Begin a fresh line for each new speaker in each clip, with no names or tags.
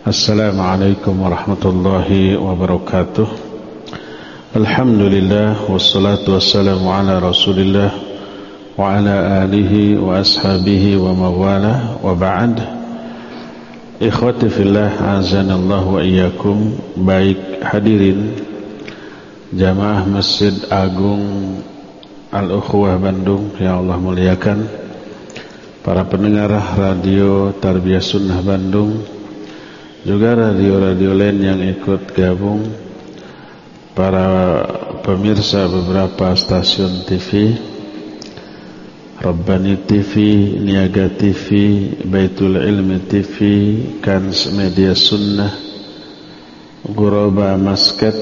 Assalamualaikum warahmatullahi wabarakatuh Alhamdulillah Wassalatu wassalamu ala rasulillah Wa ala alihi wa ashabihi wa mawala Wa ba'd Ikhwati fillah Azanallah wa iyyakum Baik hadirin Jamaah Masjid Agung Al-Ukhwah Bandung Ya Allah muliakan. Para pendengar radio Tarbiyah Sunnah Bandung Juga radio-radio lain yang ikut gabung. Para pemirsa beberapa stasiun TV Rabbani TV, Niaga TV, Baitul Ilmi TV, Kans Media Sunnah Guroba Masket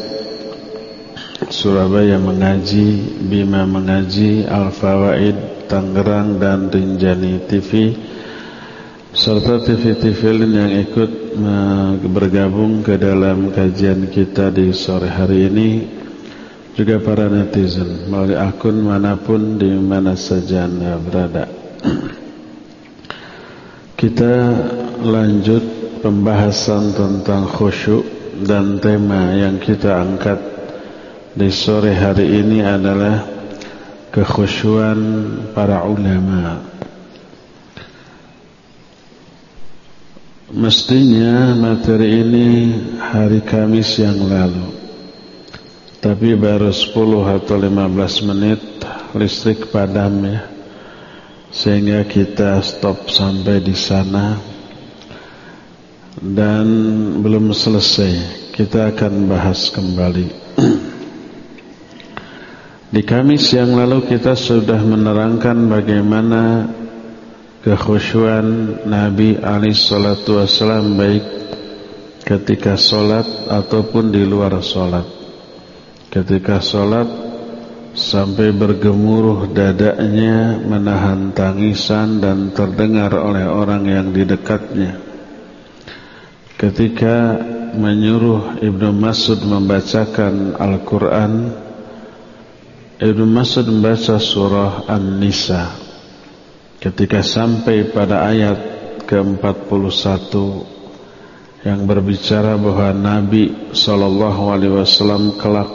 Surabaya Mengaji, Bima Mengaji, Al-Fawaid Tangerang dan Rinjani TV serta TV-TV lain yang ikut bergabung ke dalam kajian kita di sore hari ini juga para netizen melalui akun mana pun di mana saja anda berada. Kita lanjut pembahasan tentang khusyuk dan tema yang kita angkat di sore hari ini adalah kekhusyuan para ulama Mestinya materi ini hari Kamis yang lalu. Tapi baru 10 atau 15 menit listrik padam ya. Sehingga kita stop sampai di sana. Dan belum selesai Kita akan bahas kembali. Di Kamis yang lalu kita sudah menerangkan bagaimana kekhusyuan Nabi Ali Shallallahu Wasallam baik ketika sholat ataupun di luar sholat. Ketika sholat sampai bergemuruh dadanya menahan tangisan dan terdengar oleh orang yang di dekatnya. Ketika menyuruh Ibnu Mas'ud membacakan Al-Quran Ibnu Mas'ud membaca surah An-Nisa ketika sampai pada ayat ke-41 yang berbicara bahwa Nabi sallallahu alaihi wasallam kelak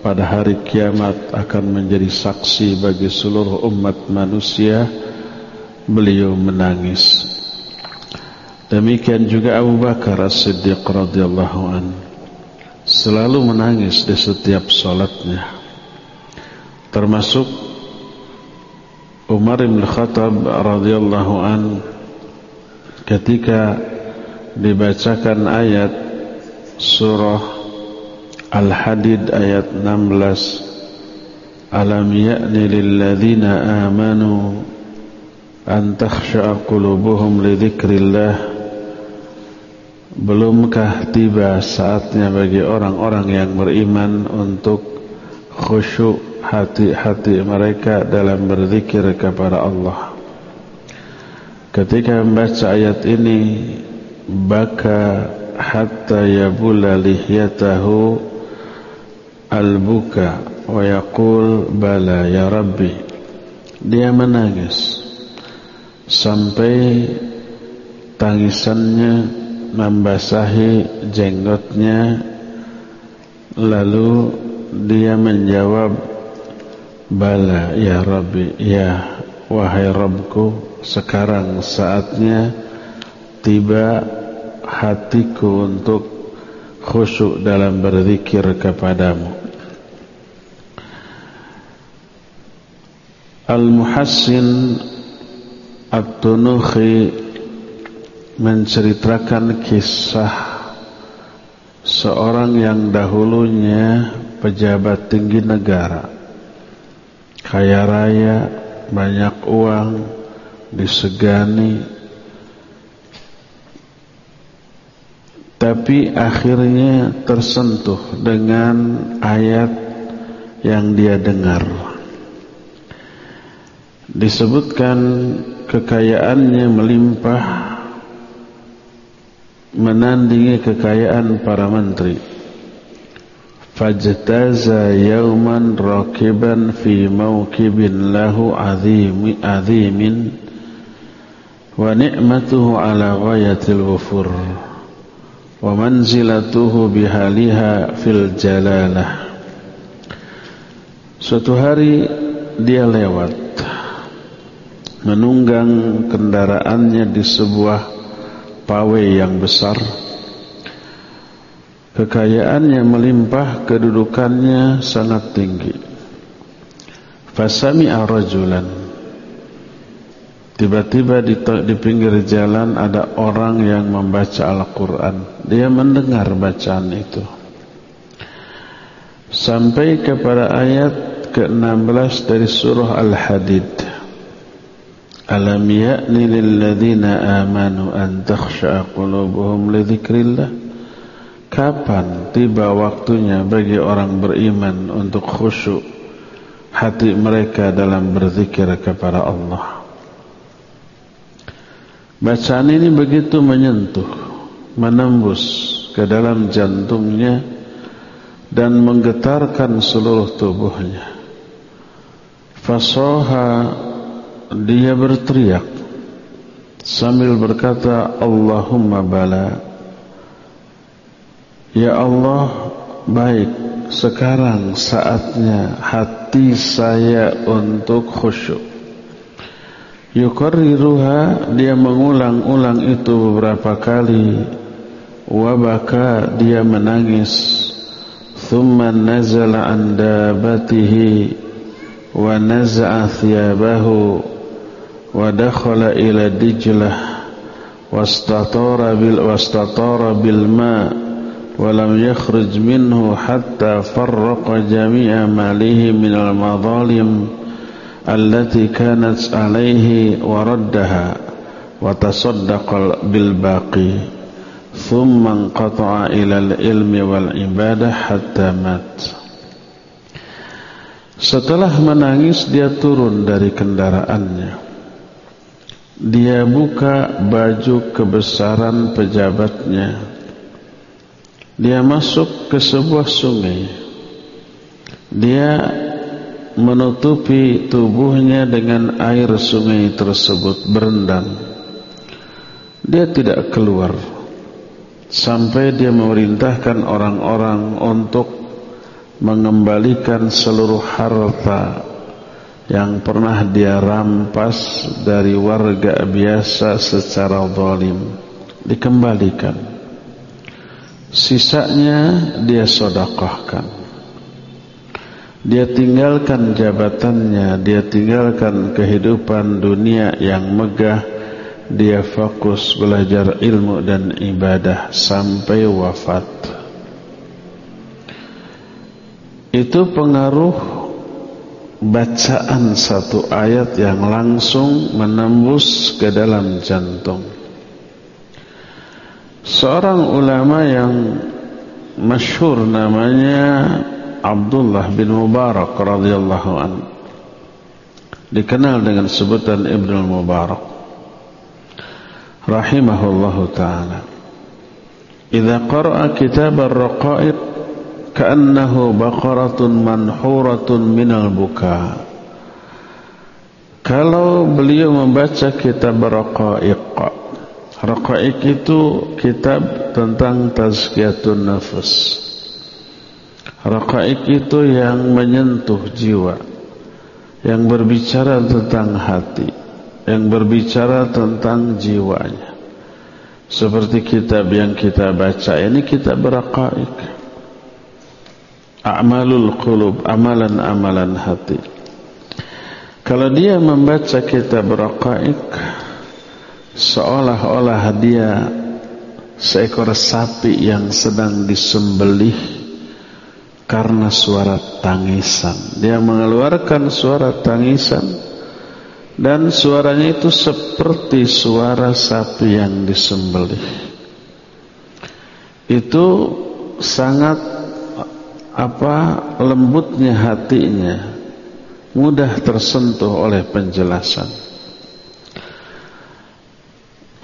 pada hari kiamat akan menjadi saksi bagi seluruh umat manusia beliau menangis. Demikian juga Abu Bakar As-Siddiq radhiyallahu an. Selalu menangis di setiap salatnya. Termasuk Umar bin Khattab radhiyallahu an ketika dibacakan ayat surah Al-Hadid ayat 16 Alam ya'ni lilladzina amanu an takhsha'a qulubuhum li dzikrillah Belumkah tiba saatnya bagi orang-orang yang beriman untuk khusyuk hati-hati mereka dalam berzikir kepada Allah. Ketika membaca ayat ini, baka hatta yabula lihyatahu al-buka wa yaqul bala ya Rabbi. Dia menangis sampai tangisannya membasahi jenggotnya lalu dia menjawab Bala ya Rabbi Ya wahai Rabbku Sekarang saatnya Tiba hatiku untuk Khusyuk dalam berzikir kepadamu. Al-Muhassin At-Tunuhi Menceritakan kisah Seorang yang dahulunya Pejabat tinggi negara kaya raya, banyak uang, disegani. Tapi akhirnya tersentuh dengan ayat yang dia dengar. Disebutkan kekayaannya melimpah menandingi kekayaan para menteri fajtaza yawman rakiban fi mawkibin lahu azim azimin wa ni'matuhu ala ghayatil wufur wa manzilatuhu bihaliha fil jalalah suatu hari dia lewat menunggang kendaraannya di sebuah pawai yang besar kekayaannya melimpah kedudukannya sangat tinggi fasami'a rajulan Tiba-tiba di, di pinggir jalan ada orang yang membaca Al-Quran. Dia mendengar bacaan itu. Sampai kepada ayat ke-16 dari surah Al-Hadid. Alam ya'ni lilladhina amanu an takhsha'a qulubuhum li dhikrillah. Kapan tiba waktunya bagi orang beriman untuk khusyuk hati mereka dalam berzikir kepada Allah. Bacaan ini begitu menyentuh, menembus ke dalam jantungnya dan menggetarkan seluruh tubuhnya. Fasoha dia berteriak sambil berkata Allahumma bala Ya Allah baik. Sekarang saatnya hati saya untuk khusyuk. Yukarriruha dia mengulang-ulang itu beberapa kali. Wabaka dia menangis. Thumma nazala an dabatihi wa naza'a thiyabahu wa dakhala ila dijlah wastatara bil bil ma wa lam yakhruj minhu hatta farraqa jami'a malihi min al madhalim التي كانت عليه وردها وتصدق بالباقي ثم انقطع إلى العلم والعبادة حتى مات Setelah menangis dia turun dari kendaraannya Dia buka baju kebesaran pejabatnya dia masuk ke sebuah sungai Dia menutupi tubuhnya dengan air sungai tersebut berendam. Dia tidak keluar sampai dia memerintahkan orang-orang untuk mengembalikan seluruh harta yang pernah dia rampas dari warga biasa secara zalim dikembalikan. Sisanya dia sedekahkan. Dia tinggalkan jabatannya, dia tinggalkan kehidupan dunia yang megah, dia fokus belajar ilmu dan ibadah sampai wafat. Itu pengaruh bacaan satu ayat yang langsung menembus ke dalam jantung. Seorang ulama yang masyhur namanya Abdullah bin Mubarak radhiyallahu an. Dikenal dengan sebutan Ibnu Mubarak. Rahimahullahu taala. Idza qara'a kitab ar-raqa'iq ka'annahu baqaratun manhuratun minal buka. Kalau beliau membaca kitab Raqa'iq Raqa'iq itu kitab tentang tazkiyatun nafas. Raqaik itu yang menyentuh jiwa Yang berbicara tentang hati Yang berbicara tentang jiwanya. Seperti kitab yang kita baca Ini kitab Raqaik A'malul qulub Amalan-amalan hati. Kalau dia membaca kitab Raqaik Seolah-olah dia Seekor sapi yang sedang disembelih karena suara tangisan. Dia mengeluarkan suara tangisan dan suaranya itu seperti suara sapi yang disembelih. Itu sangat apa lembutnya hatinya, mudah tersentuh oleh penjelasan.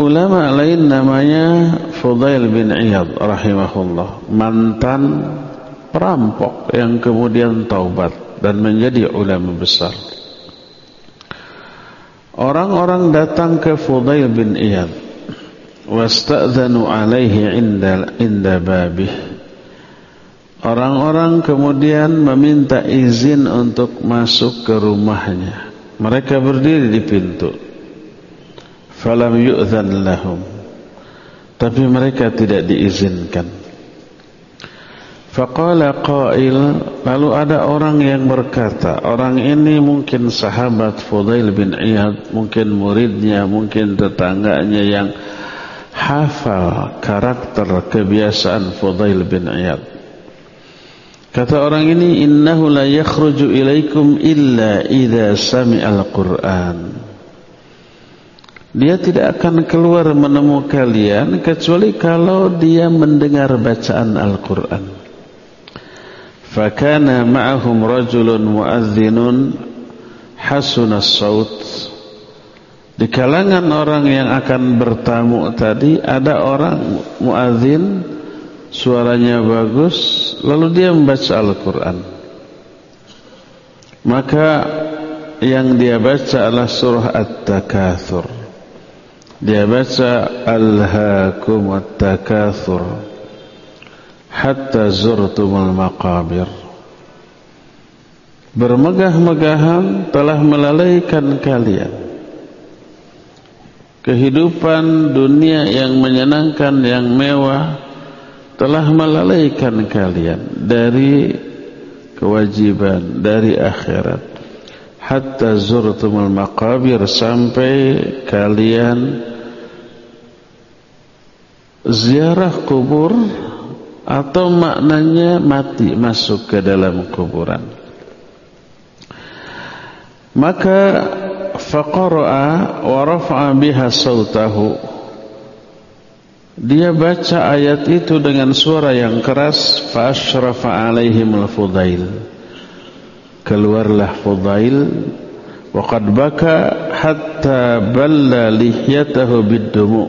Ulama lain namanya Fudail bin Iyad rahimahullah, mantan perampok yang kemudian taubat dan menjadi ulama besar. Orang-orang datang ke Fudail bin Iyad wasta'dzanu alaihi inda inda babih Orang-orang kemudian meminta izin untuk masuk ke rumahnya. Mereka berdiri di pintu. Falam yu'zan lahum. Tapi mereka tidak diizinkan. Faqala qail lalu ada orang yang berkata, orang ini mungkin sahabat Fudail bin Iyad, mungkin muridnya, mungkin tetangganya yang hafal karakter kebiasaan Fudail bin Iyad. Kata orang ini innahu la yakhruju ilaikum illa idza sami'al Qur'an. Dia tidak akan keluar menemui kalian kecuali kalau dia mendengar bacaan Al-Qur'an. Fakana ma'ahum rajulun muadzdhinun hasunas saut. Di kalangan orang yang akan bertamu tadi ada orang muadzin suaranya bagus lalu dia membaca Al-Qur'an. Maka yang dia baca adalah surah At-Takatsur. Dia baca Alhaakumut Takatsur hatta zurtumul maqabir. Bermegah-megahan telah melalaikan kalian kehidupan dunia yang menyenangkan yang mewah telah melalaikan kalian dari kewajiban dari akhirat hatta zurtumul maqabir sampai kalian ziarah kubur atau maknanya mati masuk ke dalam kuburan. Maka faqara'a wa rafa'a biha sautahu. Dia baca ayat itu dengan suara yang keras fa asyrafa alaihim al-fudail keluarlah fudail wa qad baka hatta balla lihyatahu bid-dumu.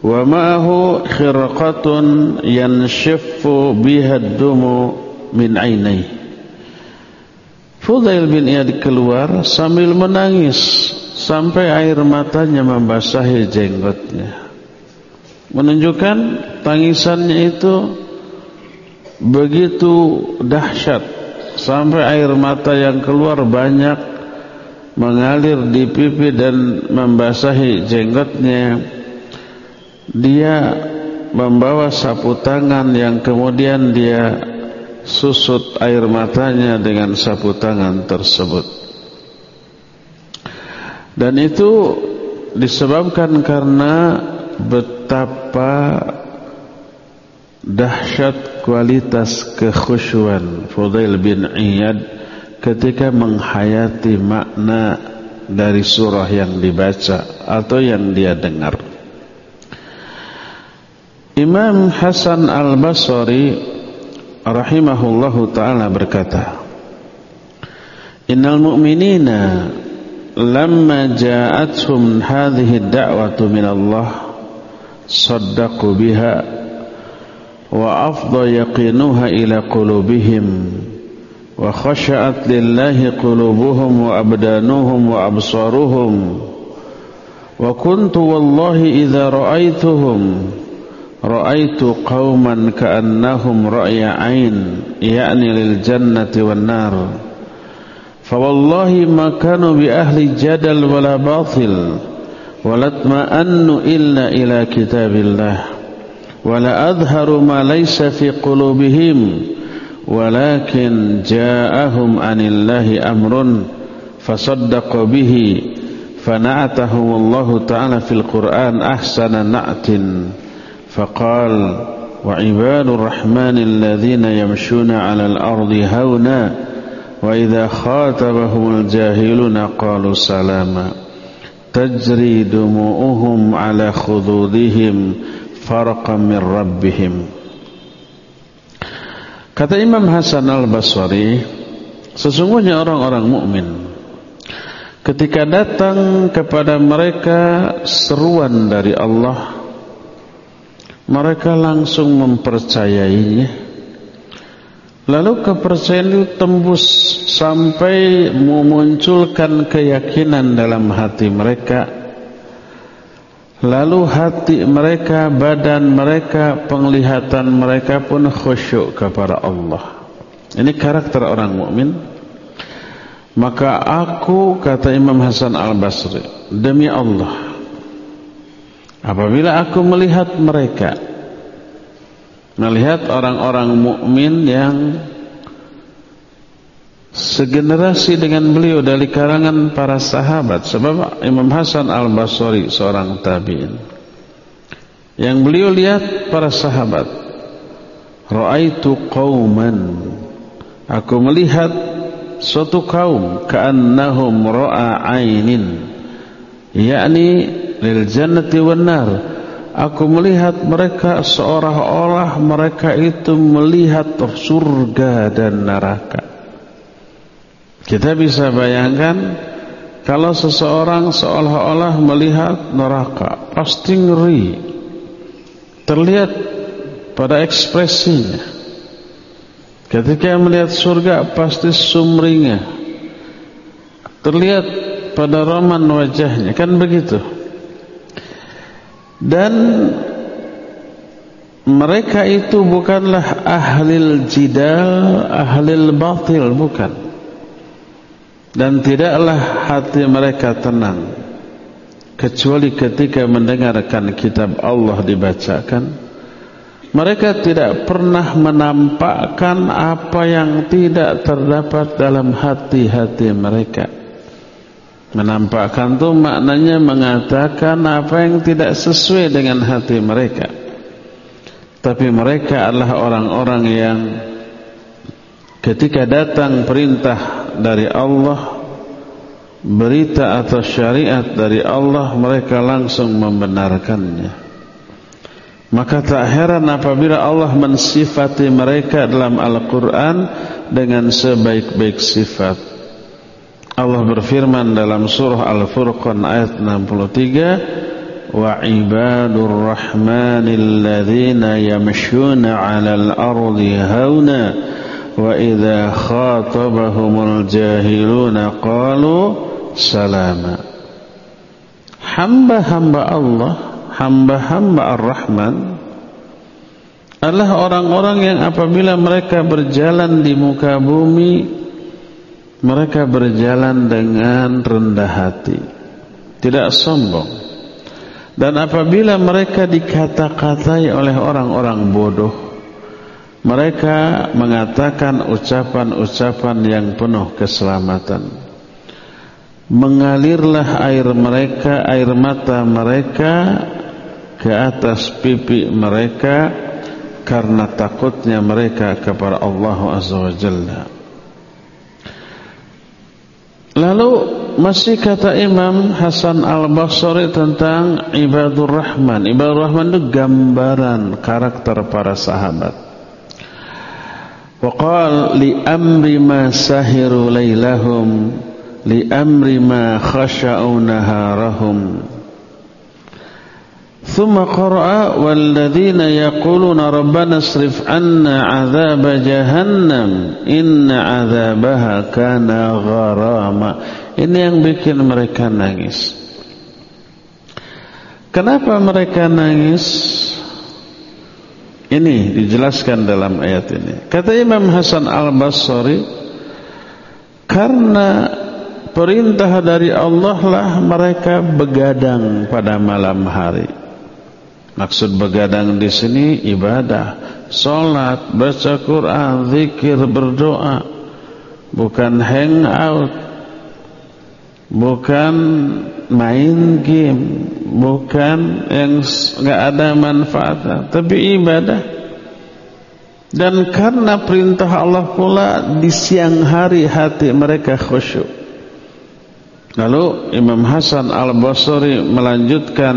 Wa ma'ahu khirqatun yanshiffu biha ad-dumu min 'ainayhi Fudail bin Iyad keluar sambil menangis sampai air matanya membasahi jenggotnya. Menunjukkan tangisannya itu begitu dahsyat sampai air mata yang keluar banyak mengalir di pipi dan membasahi jenggotnya. Dia membawa sapu tangan yang kemudian dia susut air matanya dengan sapu tangan tersebut. Dan itu disebabkan karena betapa dahsyat kualitas kekhusyuan Fudail bin Iyad ketika menghayati makna dari surah yang dibaca atau yang dia dengar. Imam Hasan Al-Basri rahimahullahu taala berkata Innal mu'minina lamma ja'atuhum hadhihi ad-da'watu min Allah saddaqu biha وأفضى يقينها إلى قلوبهم وخشعت لله قلوبهم وأبدانهم وأبصارهم. وكنت والله إذا رأيتهم رأيت قوما كأنهم رأي عين يعني للجنة والنار. فوالله ما كانوا بأهل جدل ولا باطل ولا اطمأنوا إلا إلى كتاب الله. ولا أظهروا ما ليس في قلوبهم ولكن جاءهم عن الله أمر فصدقوا به فنعتهم الله تعالى في القرآن أحسن نعت. فقال وعباد الرحمن الذين يمشون على الأرض هونا وإذا خاطبهم الجاهلون قالوا سلاما. تجري دموؤهم على خدودهم farqa min rabbihim. Kata Imam Hasan Al-Basri sesungguhnya orang-orang mukmin ketika datang kepada mereka seruan dari Allah mereka langsung mempercayainya. Lalu kepercayaan itu tembus sampai memunculkan keyakinan dalam hati mereka. Lalu hati mereka, badan mereka, penglihatan mereka pun khusyuk kepada Allah. Ini karakter orang mukmin. Maka aku kata Imam Hasan Al-Basri, demi Allah, apabila aku melihat mereka, melihat orang-orang mukmin yang segenerasi dengan beliau dari kalangan para sahabat. Sebab Imam Hasan Al-Basri seorang tabi'in. Yang beliau lihat para sahabat raaitu qauman. Aku melihat suatu kaum ka'annahum ra'a ainin. Yakni lil jannati wan nar. Aku melihat mereka seolah-olah mereka itu melihat surga dan neraka kita bisa bayangkan kalau seseorang seolah-olah melihat neraka, pasti ngeri. Terlihat pada ekspresinya. Ketika melihat surga pasti sumringah. Terlihat pada roman wajahnya, kan begitu. Dan mereka itu bukanlah ahlil jidal, ahlil batil, bukan dan tidaklah hati mereka tenang. Kecuali ketika mendengarkan kitab Allah dibacakan mereka tidak pernah menampakkan apa yang tidak terdapat dalam hati-hati mereka. Menampakkan itu maknanya mengatakan apa yang tidak sesuai dengan hati mereka. Tapi mereka adalah orang-orang yang ketika datang perintah dari Allah berita atau syariat dari Allah mereka langsung membenarkannya. Maka tak heran apabila Allah mensifati mereka dalam Al-Quran dengan sebaik-baik sifat. Allah berfirman dalam surah Al-Furqan ayat 63 wa ibadur rahmanil ladzina yamshuna 'alal ardi hauna وإذا خاطبهم الجاهلون قالوا سلاما hamba-hamba Allah hamba-hamba Ar-Rahman adalah orang-orang yang apabila mereka berjalan di muka bumi mereka berjalan dengan rendah hati tidak sombong dan apabila mereka dikata-katai oleh orang-orang bodoh mereka mengatakan ucapan-ucapan yang penuh keselamatan. Mengalirlah air mereka, air mata mereka ke atas pipi mereka karena takutnya mereka kepada Allah Azza wa Jalla. Lalu masih kata Imam Hasan Al-Basri tentang ibadur rahman. Ibadur rahman itu gambaran karakter para sahabat. وقال لأمر ما سهروا ليلهم لأمر ما خشعوا نهارهم ثم قرأ والذين يقولون ربنا اصرف عنا عذاب جهنم إن عذابها كان غراما ini yang bikin mereka nangis kenapa mereka nangis Ini dijelaskan dalam ayat ini. Kata Imam Hasan Al-Basri, karena perintah dari Allah lah mereka begadang pada malam hari. Maksud begadang di sini ibadah, solat, baca Quran, zikir, berdoa, bukan hangout, bukan main game, bukan yang enggak ada manfaatnya, tapi ibadah. Dan karena perintah Allah pula di siang hari hati mereka khusyuk. Lalu Imam Hasan Al-Basri melanjutkan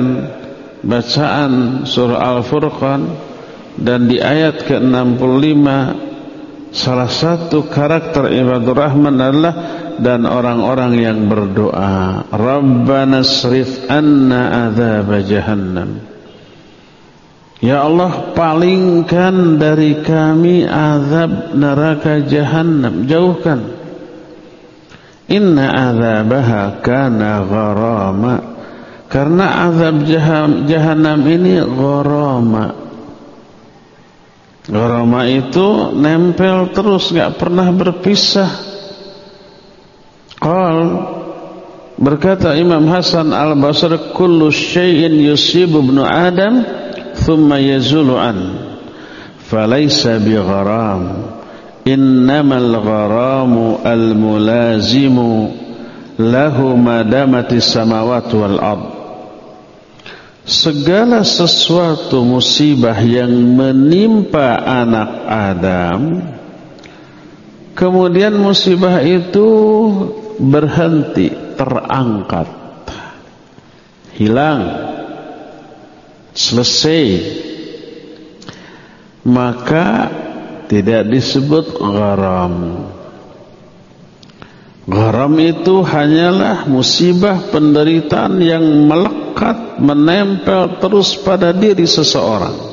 bacaan surah Al-Furqan dan di ayat ke-65 salah satu karakter ibadur rahman adalah dan orang-orang yang berdoa Rabbana srif anna azab jahannam Ya Allah palingkan dari kami azab neraka jahannam jauhkan Inna azabaha kana gharama Karena azab jahanam ini gharama. Gharama itu nempel terus, gak pernah berpisah. Qal berkata Imam Hasan Al-Basri kullu syai'in yusibu ibnu Adam thumma yazulu an falaysa bigharam innamal gharamu al-mulazimu lahu madamati samawati wal ard. Segala sesuatu musibah yang menimpa anak Adam kemudian musibah itu berhenti terangkat. Hilang. Selesai. Maka tidak disebut gharam. Gharam itu hanyalah musibah penderitaan yang melekat, menempel terus pada diri seseorang.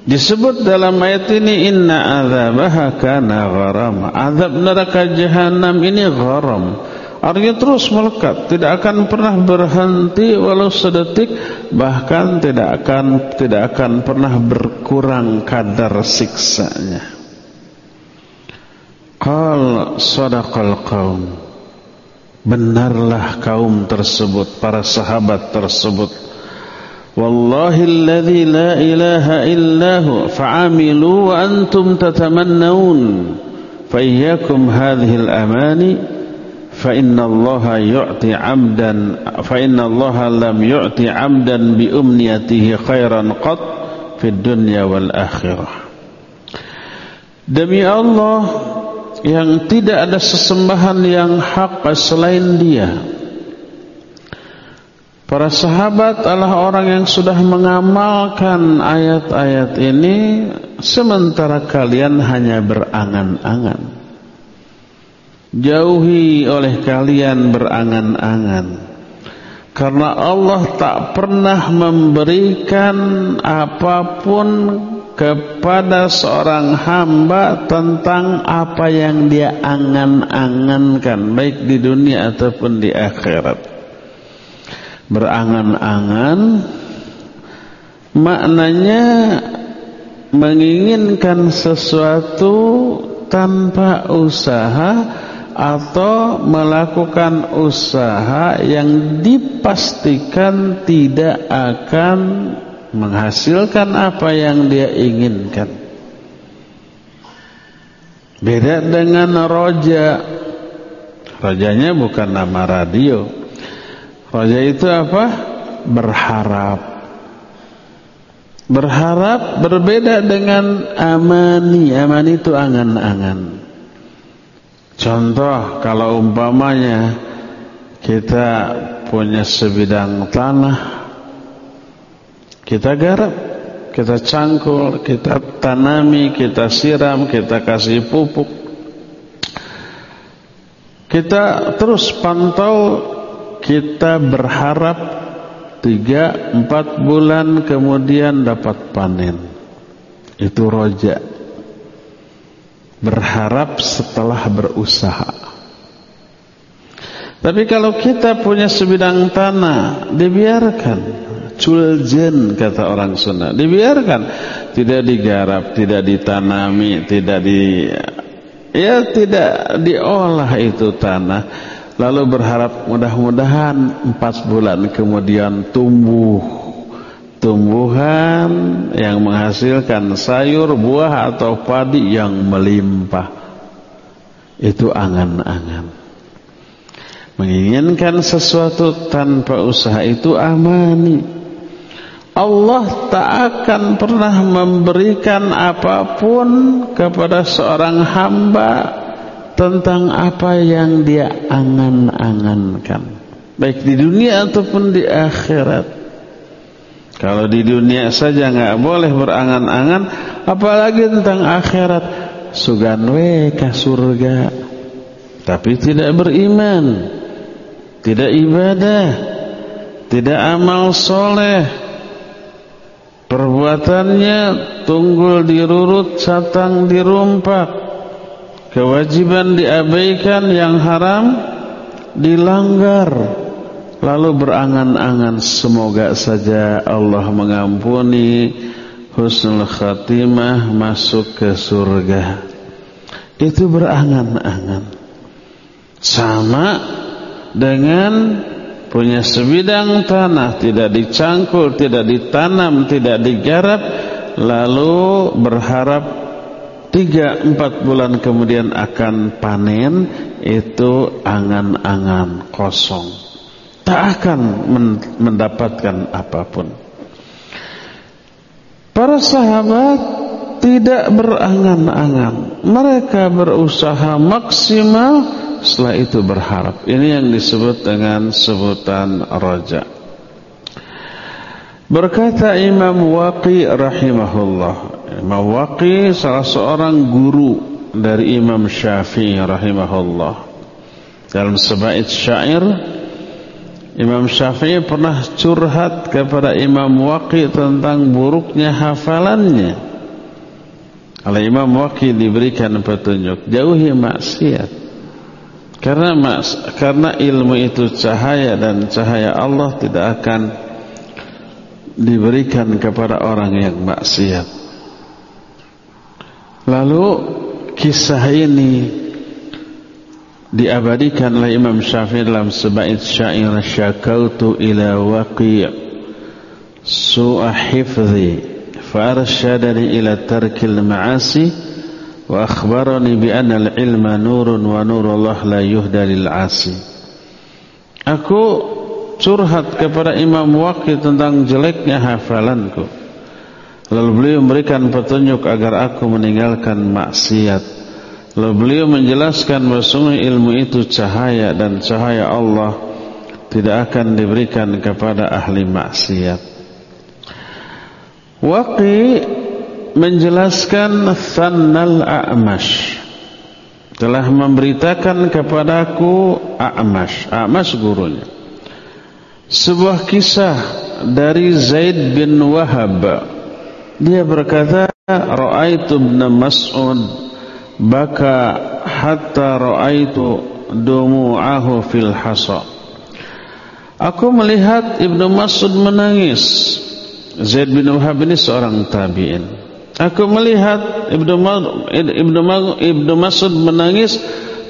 Disebut dalam ayat ini inna azabaha kana gharam. Azab neraka jahanam ini gharam. Artinya terus melekat, tidak akan pernah berhenti walau sedetik, bahkan tidak akan tidak akan pernah berkurang kadar siksanya. Qal sadaqal qaum Benarlah kaum tersebut Para sahabat tersebut La ilaha illahu Fa'amilu wa antum tatamannaun Fa'iyyakum hadhil amani Fa'inna allaha yu'ti amdan Fa'inna allaha lam yu'ti amdan Bi umniyatihi khairan qat Fid dunya wal akhirah Demi Allah yang tidak ada sesembahan yang hak selain dia. Para sahabat adalah orang yang sudah mengamalkan ayat-ayat ini sementara kalian hanya berangan-angan. Jauhi oleh kalian berangan-angan. Karena Allah tak pernah memberikan apa pun kepada seorang hamba tentang apa yang dia angan-angankan baik di dunia ataupun di akhirat berangan-angan maknanya menginginkan sesuatu tanpa usaha atau melakukan usaha yang dipastikan tidak akan menghasilkan apa yang dia inginkan. Beda dengan roja. Rojanya bukan nama radio. Roja itu apa? Berharap. Berharap berbeda dengan amani. Amani itu angan-angan. Contoh kalau umpamanya kita punya sebidang tanah kita garap, kita cangkul, kita tanami, kita siram, kita kasih pupuk. Kita terus pantau, kita berharap tiga empat bulan kemudian dapat panen. Itu roja. Berharap setelah berusaha. Tapi kalau kita punya sebidang tanah, dibiarkan culjen kata orang Sunda dibiarkan tidak digarap tidak ditanami tidak di ya tidak diolah itu tanah lalu berharap mudah-mudahan empat bulan kemudian tumbuh. Tumbuhan yang menghasilkan sayur buah atau padi yang melimpah. Itu angan-angan. Menginginkan sesuatu tanpa usaha itu amani. Allah tak akan pernah memberikan apa pun kepada seorang hamba tentang apa yang dia angan-angankan. Baik di dunia ataupun di akhirat. Kalau di dunia saja nggak boleh berangan-angan, apalagi tentang akhirat. Suganwe ke surga. Tapi tidak beriman. Tidak ibadah. Tidak amal soleh Perbuatannya tunggul dirurut, satang dirumpak. Kewajiban diabaikan, yang haram dilanggar. lalu berangan-angan semoga saja Allah mengampuni husnul khatimah masuk ke surga itu berangan-angan sama dengan punya sebidang tanah tidak dicangkul, tidak ditanam, tidak digarap lalu berharap tiga empat bulan kemudian akan panen itu angan-angan kosong tak akan mendapatkan apa pun. Para sahabat tidak berangan-angan. Mereka berusaha maksimal setelah itu berharap. Ini yang disebut dengan sebutan raja. Berkata Imam Waqi rahimahullah. Imam Waqi salah seorang guru dari Imam Syafi'i rahimahullah. Dalam sebaik syair Imam Syafi'i pernah curhat kepada Imam Waqi tentang buruknya hafalannya. Oleh Imam Waqi diberikan petunjuk, jauhi maksiat. Karena mas, karena ilmu itu cahaya dan cahaya Allah tidak akan diberikan kepada orang yang maksiat. Lalu kisah ini diabadikan oleh Imam Syafi'i dalam sebaik syair syakautu ila waqi' su'a hifzi farshadani ila tarkil ma'asi wa akhbarani bi anna al-ilma nurun wa nurullah la yuhda lil 'asi. Aku curhat kepada Imam Waqi tentang jeleknya hafalanku lalu beliau memberikan petunjuk agar aku meninggalkan maksiat Lalu beliau menjelaskan bahwa ilmu itu cahaya dan cahaya Allah tidak akan diberikan kepada ahli maksiat. Waqi menjelaskan Thannal A'mash telah memberitakan kepadaku A'mash, A'mash gurunya. Sebuah kisah dari Zaid bin Wahab. Dia berkata, Ra'aitu ibn Mas'ud baka hatta ra'aitu dumu'ahu fil hasa. Aku melihat Ibnu Mas'ud menangis. Zaid bin Wahab ini seorang tabi'in. Aku melihat Ibnu Ibnu Ibnu Mas'ud menangis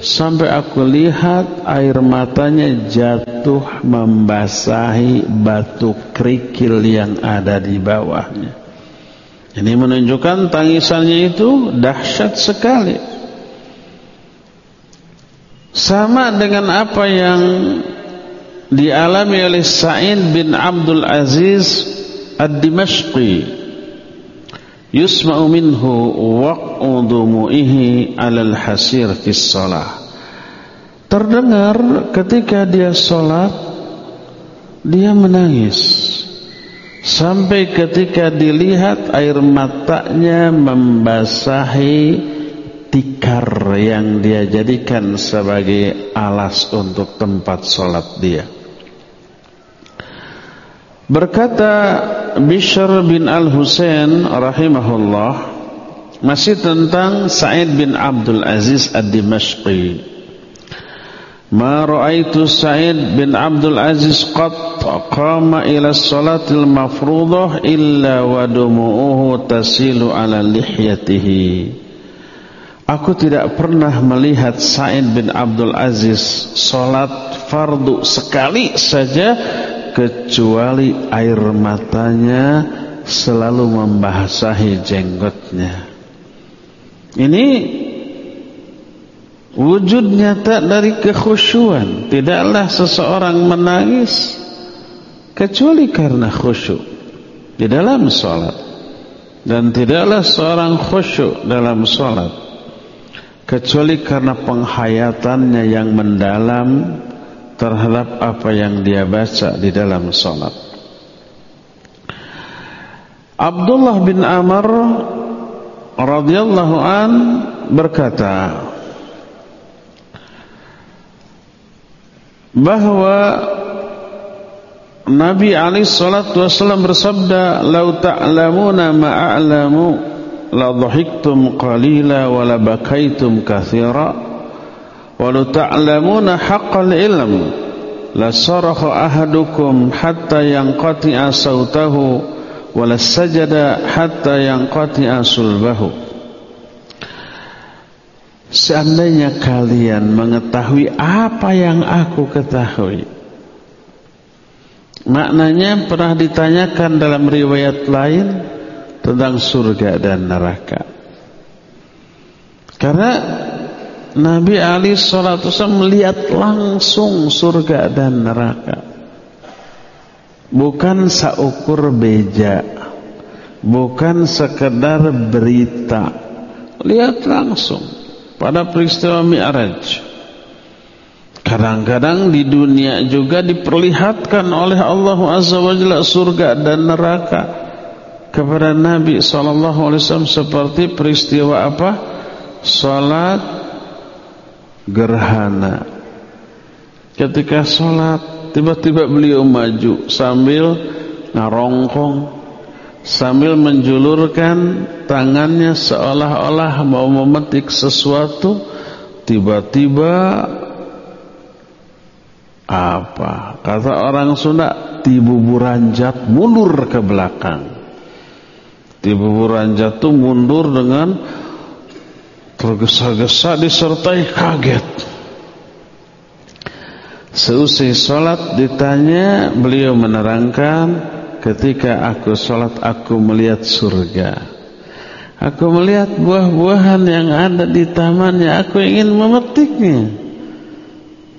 sampai aku lihat air matanya jatuh membasahi batu kerikil yang ada di bawahnya ini menunjukkan tangisannya itu dahsyat sekali. Sama dengan apa yang dialami oleh Sa'id bin Abdul Aziz Ad-Dimashqi. Yusma'u minhu waq'u dumu'ihi 'alal hasir fis shalah. Terdengar ketika dia sholat dia menangis Sampai ketika dilihat air matanya membasahi tikar yang dia jadikan sebagai alas untuk tempat sholat dia. Berkata Bishr bin Al-Husain rahimahullah masih tentang Sa'id bin Abdul Aziz Ad-Dimashqi. Ma ra'aitu Sa'id bin Abdul Aziz qat qama ila salatil mafruḍah illa wa dumu'uhu tasilu ala lihyatihi. Aku tidak pernah melihat Sa'id bin Abdul Aziz salat fardu sekali saja kecuali air matanya selalu membasahi jenggotnya. Ini Wujud nyata dari kekhusyuan. Tidaklah seseorang menangis Kecuali karena khusyuk Di dalam sholat. Dan tidaklah seorang khusyuk dalam sholat Kecuali karena penghayatannya yang mendalam Terhadap apa yang dia baca di dalam sholat. Abdullah bin Amr radhiyallahu an berkata bahwa Nabi alaihi salatu wasallam bersabda, "Lau ta'lamuna ma a'lamu la dhahiktum qalila wa la bakaitum katsira wa la ta'lamuna ilm la saraha ahadukum hatta yanqati'a sautahu wa la sajada hatta yanqati'a sulbahu Seandainya kalian mengetahui apa yang aku ketahui Maknanya pernah ditanyakan dalam riwayat lain Tentang surga dan neraka. Karena Nabi Ali SAW melihat langsung surga dan neraka. Bukan seukur beja Bukan sekedar berita. Lihat langsung Pada peristiwa Mi'raj Kadang-kadang di dunia juga diperlihatkan oleh Allah Azza wa Jalla surga dan neraka kepada Nabi SAW seperti peristiwa apa? Salat gerhana. Ketika sholat, tiba-tiba beliau maju sambil ngarongkong, sambil menjulurkan tangannya seolah-olah mau memetik sesuatu. Tiba-tiba apa? Kata orang Sunda, tibuburanjat mundur ke belakang. Tibuburanjat itu mundur dengan tergesa-gesa disertai kaget. Seusai sholat ditanya beliau menerangkan ketika aku sholat aku melihat surga. Aku melihat buah-buahan yang ada di tamannya aku ingin memetiknya.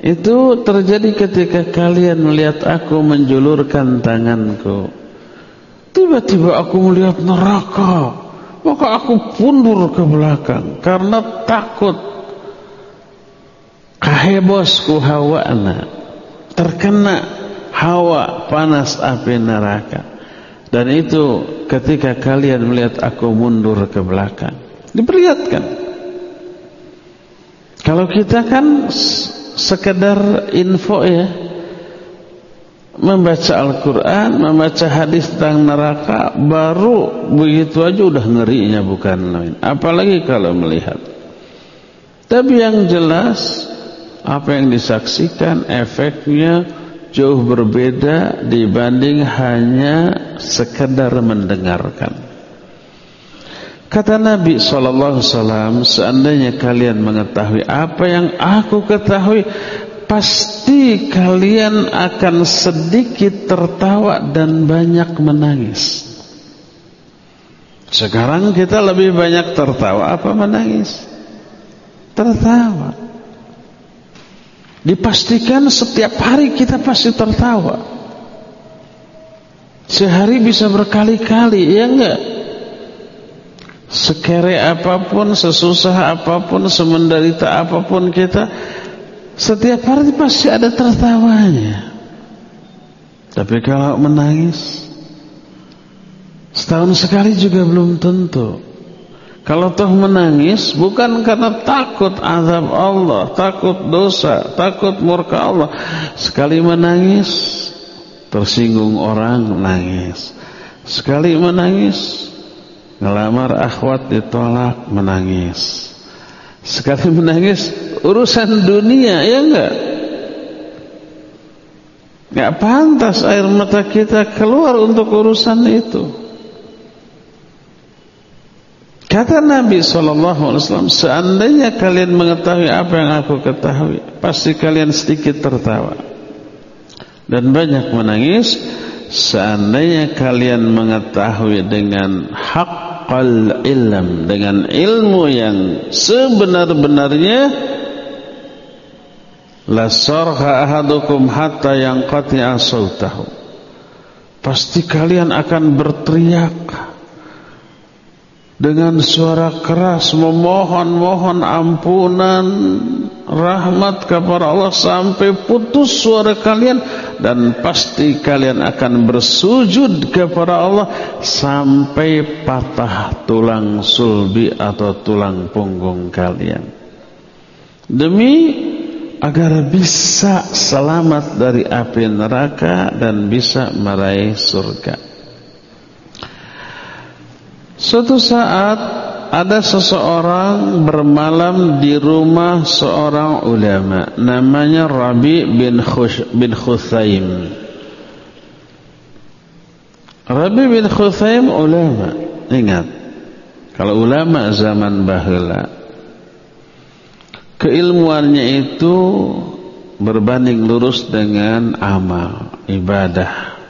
Itu terjadi ketika kalian melihat aku menjulurkan tanganku. Tiba-tiba aku melihat neraka maka aku pundur ke belakang karena takut kahebosku hawana terkena hawa panas api neraka dan itu ketika kalian melihat aku mundur ke belakang diperlihatkan kalau kita kan sekedar info ya membaca Al-Quran, membaca hadis tentang neraka, baru begitu aja udah ngerinya bukan lain. Apalagi kalau melihat. Tapi yang jelas, apa yang disaksikan efeknya jauh berbeda dibanding hanya sekedar mendengarkan. Kata Nabi SAW, seandainya kalian mengetahui apa yang aku ketahui, pasti kalian akan sedikit tertawa dan banyak menangis. Sekarang kita lebih banyak tertawa apa menangis? Tertawa. Dipastikan setiap hari kita pasti tertawa. Sehari bisa berkali-kali, ya enggak? Sekere apa pun, sesusah apa pun, semenderita apa pun kita setiap hari pasti ada tertawanya. Tapi kalau menangis setahun sekali juga belum tentu. Kalau toh menangis bukan karena takut azab Allah, takut dosa, takut murka Allah. Sekali menangis tersinggung orang menangis. Sekali menangis ngelamar akhwat ditolak menangis. Sekali menangis urusan dunia ya enggak enggak pantas air mata kita keluar untuk urusan itu kata Nabi SAW seandainya kalian mengetahui apa yang aku ketahui pasti kalian sedikit tertawa dan banyak menangis. Seandainya kalian mengetahui dengan haqqal ilm dengan ilmu yang sebenar-benarnya la sarha ahadukum hatta yanqati'a sautahu. Pasti kalian akan berteriak dengan suara keras memohon-mohon ampunan rahmat kepada Allah sampai putus suara kalian dan pasti kalian akan bersujud kepada Allah sampai patah tulang sulbi atau tulang punggung kalian. Demi agar bisa selamat dari api neraka dan bisa meraih surga Suatu saat ada seseorang bermalam di rumah seorang ulama namanya Rabi bin Khush, bin Khuthaim. Rabi bin Khuthaim ulama. Ingat. Kalau ulama zaman bahula keilmuannya itu berbanding lurus dengan amal, ibadah.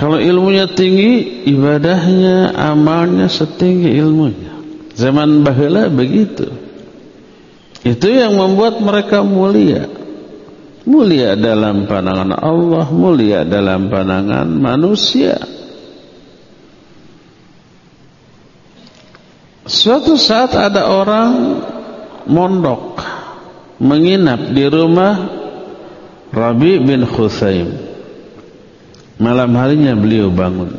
Kalau ilmunya tinggi, ibadahnya, amalnya setinggi ilmunya. Zaman bahula begitu. Itu yang membuat mereka mulia. Mulia dalam pandangan Allah, mulia dalam pandangan manusia. Suatu saat ada orang mondok menginap di rumah Rabi bin Khusaim. Malam harinya beliau bangun.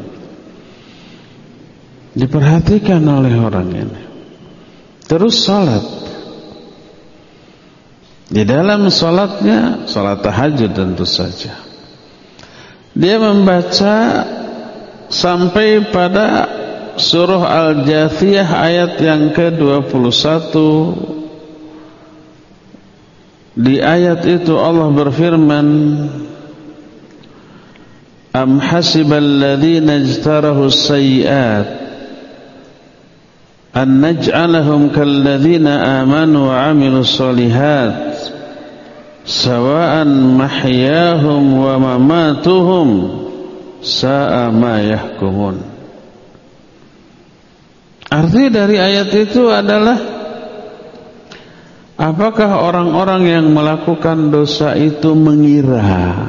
Diperhatikan oleh orang ini. Terus salat. Di dalam salatnya, salat tahajud tentu saja. Dia membaca sampai pada surah Al-Jathiyah ayat yang ke-21 di ayat itu Allah berfirman أم حسب الذين اجترهوا السيئات أن نجعلهم كالذين آمنوا وعملوا الصالحات سواء محياهم ومماتهم ساء ما يحكمون Arti dari ayat itu adalah Apakah orang-orang yang melakukan dosa itu mengira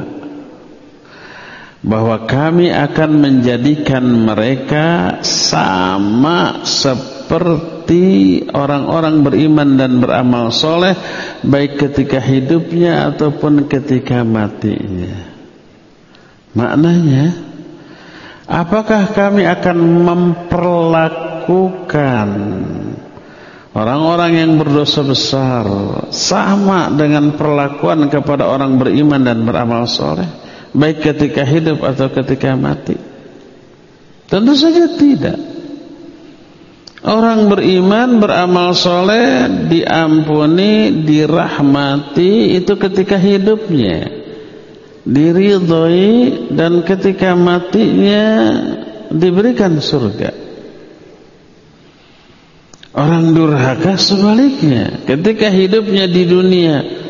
bahwa kami akan menjadikan mereka sama seperti orang-orang beriman dan beramal soleh baik ketika hidupnya ataupun ketika matinya. Maknanya, apakah kami akan memperlakukan orang-orang yang berdosa besar sama dengan perlakuan kepada orang beriman dan beramal soleh? Baik ketika hidup atau ketika mati? Tentu saja tidak. Orang beriman, beramal soleh, diampuni, dirahmati itu ketika hidupnya. Diridhoi dan ketika matinya diberikan surga. Orang durhaka sebaliknya. Ketika hidupnya di dunia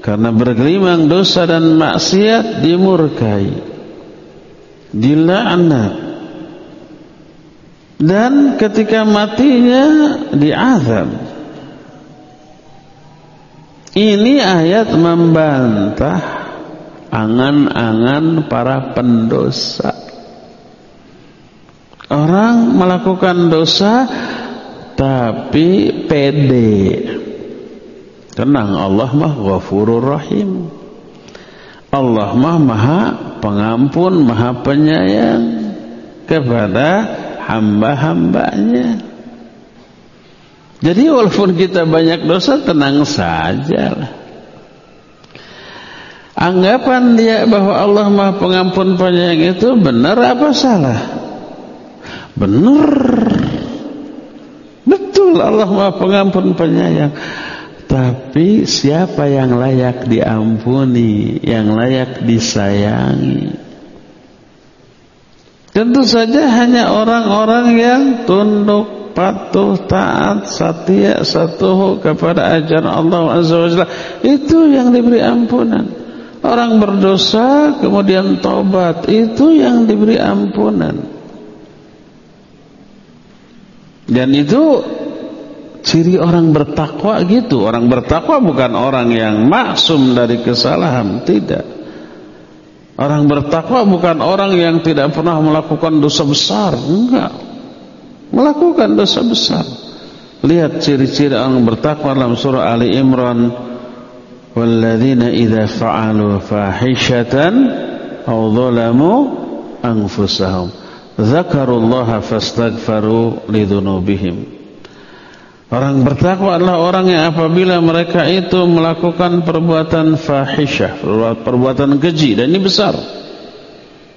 karena bergelimang dosa dan maksiat dimurkai dilaknat. Dan ketika matinya diazab. Ini ayat membantah angan-angan para pendosa. Orang melakukan dosa tapi pede Tenang Allah mah ghafurur rahim. Allah mah maha pengampun Maha penyayang Kepada hamba-hambanya. Jadi walaupun kita banyak dosa Tenang saja Anggapan dia bahwa Allah maha pengampun penyayang itu Benar apa salah? Benar. Betul Allah maha pengampun penyayang tapi siapa yang layak diampuni, yang layak disayangi? Tentu saja hanya orang-orang yang tunduk, patuh, taat, setia, satu kepada ajaran Allah Azza wa Jalla. Itu yang diberi ampunan. Orang berdosa kemudian tobat, itu yang diberi ampunan. Dan itu Ciri orang bertakwa gitu. Orang bertakwa bukan orang yang maksum dari kesalahan, tidak. Orang bertakwa bukan orang yang tidak pernah melakukan dosa besar, enggak. Melakukan dosa besar. Lihat ciri-ciri orang bertakwa dalam surah Ali Imran. Walladzina idza fa'alu fahishatan aw dhalamu anfusahum dzakarullaha fastaghfaru lidzunubihim Orang bertakwa adalah orang yang apabila mereka itu melakukan perbuatan fahisyah, perbuatan keji dan ini besar.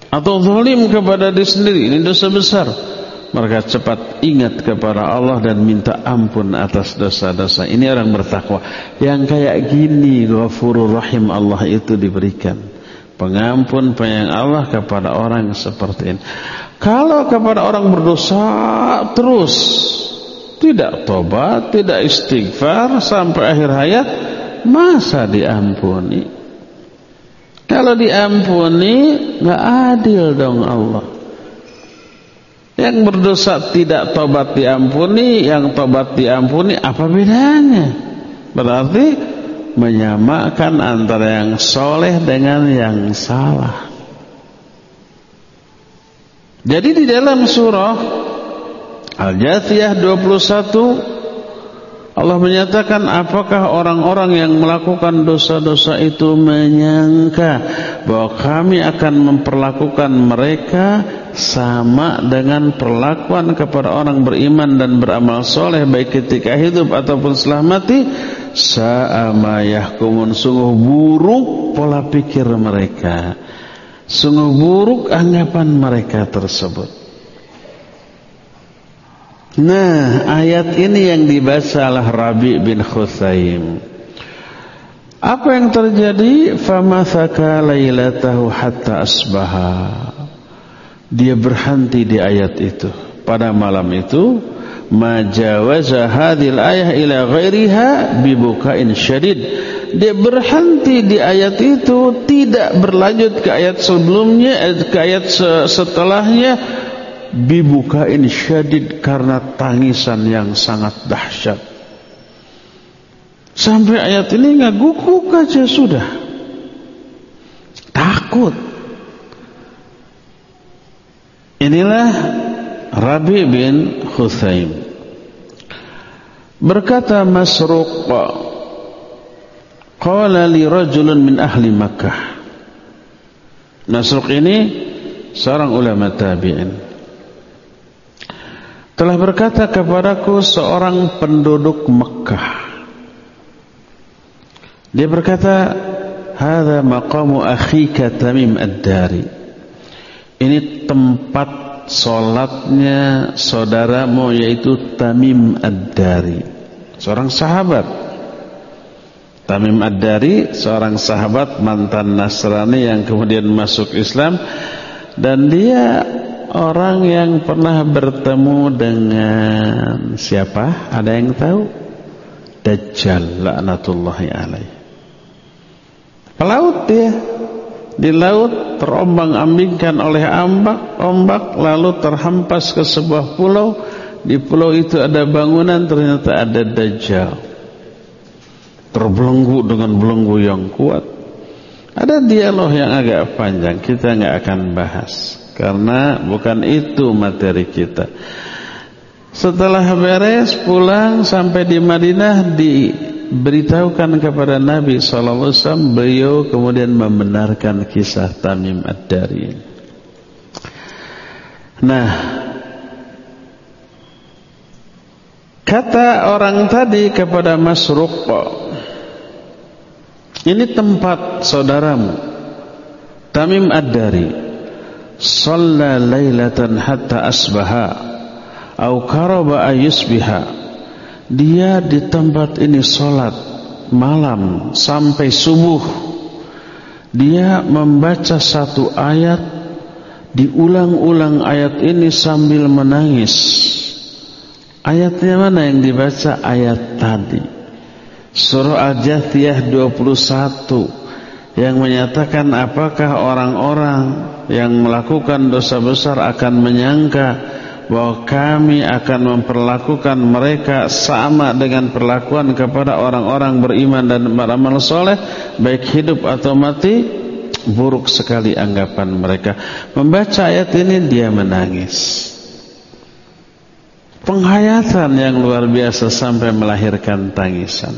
Atau zalim kepada diri sendiri, ini dosa besar. mereka cepat ingat kepada Allah dan minta ampun atas dosa-dosa. Ini orang bertakwa. Yang kayak gini Ghafurur Rahim Allah itu diberikan. Pengampun penyayang Allah kepada orang seperti ini. Kalau kepada orang berdosa terus tidak tobat, tidak istighfar sampai akhir hayat, masa diampuni? Kalau diampuni, nggak adil dong Allah. Yang berdosa tidak tobat diampuni, yang tobat diampuni, apa bedanya? Berarti menyamakan antara yang soleh dengan yang salah. Jadi di dalam surah Al-Jathiyah 21 Allah menyatakan apakah orang-orang yang melakukan dosa-dosa itu menyangka bahwa kami akan memperlakukan mereka sama dengan perlakuan kepada orang beriman dan beramal soleh baik ketika hidup ataupun setelah mati? Sa'ama yahkumun sungguh buruk pola pikir mereka. Sungguh buruk anggapan mereka tersebut Nah, ayat ini yang dibaca oleh Rabi bin Khusaim. Apa yang terjadi? Famathaka lailatahu hatta asbaha. Dia berhenti di ayat itu. Pada malam itu, majawaza hadhil ayah ila ghairiha bibukain syadid. Dia berhenti di ayat itu, tidak berlanjut ke ayat sebelumnya, ke ayat setelahnya bibukain syadid karena tangisan yang sangat dahsyat. Sampai ayat ini nggak guguk aja sudah. Takut. Inilah Rabi bin Huthaim. Berkata Masruq Qala li rajulun min ahli Makkah Masruq ini seorang ulama tabi'in telah berkata kepadaku seorang penduduk Mekah. Dia berkata, "Hadza maqamu akhika Tamim ad-Dari." Ini tempat solatnya saudaramu yaitu Tamim ad-Dari, seorang sahabat. Tamim ad-Dari seorang sahabat mantan Nasrani yang kemudian masuk Islam dan dia orang yang pernah bertemu dengan siapa? Ada yang tahu? Dajjal laknatullahi alaih. Pelaut dia. Di laut terombang-ambingkan oleh ombak, ombak lalu terhempas ke sebuah pulau. Di pulau itu ada bangunan ternyata ada Dajjal. Terbelenggu dengan belenggu yang kuat. Ada dialog yang agak panjang, kita nggak akan bahas karena bukan itu materi kita. Setelah beres pulang sampai di Madinah diberitahukan kepada Nabi wasallam beliau kemudian membenarkan kisah Tamim Ad-Dari. Nah, kata orang tadi kepada Masruq ini tempat saudaramu Tamim Ad-Dari Salla laylatan hatta asbaha Au karaba ayusbiha Dia di tempat ini solat Malam sampai subuh. Dia membaca satu ayat Diulang-ulang ayat ini sambil menangis. Ayatnya mana yang dibaca? Ayat tadi. Surah Al-Jathiyah 21 yang menyatakan apakah orang-orang yang melakukan dosa besar akan menyangka bahwa kami akan memperlakukan mereka sama dengan perlakuan kepada orang-orang beriman dan beramal soleh baik hidup atau mati buruk sekali anggapan mereka. Membaca ayat ini dia menangis. Penghayatan yang luar biasa sampai melahirkan tangisan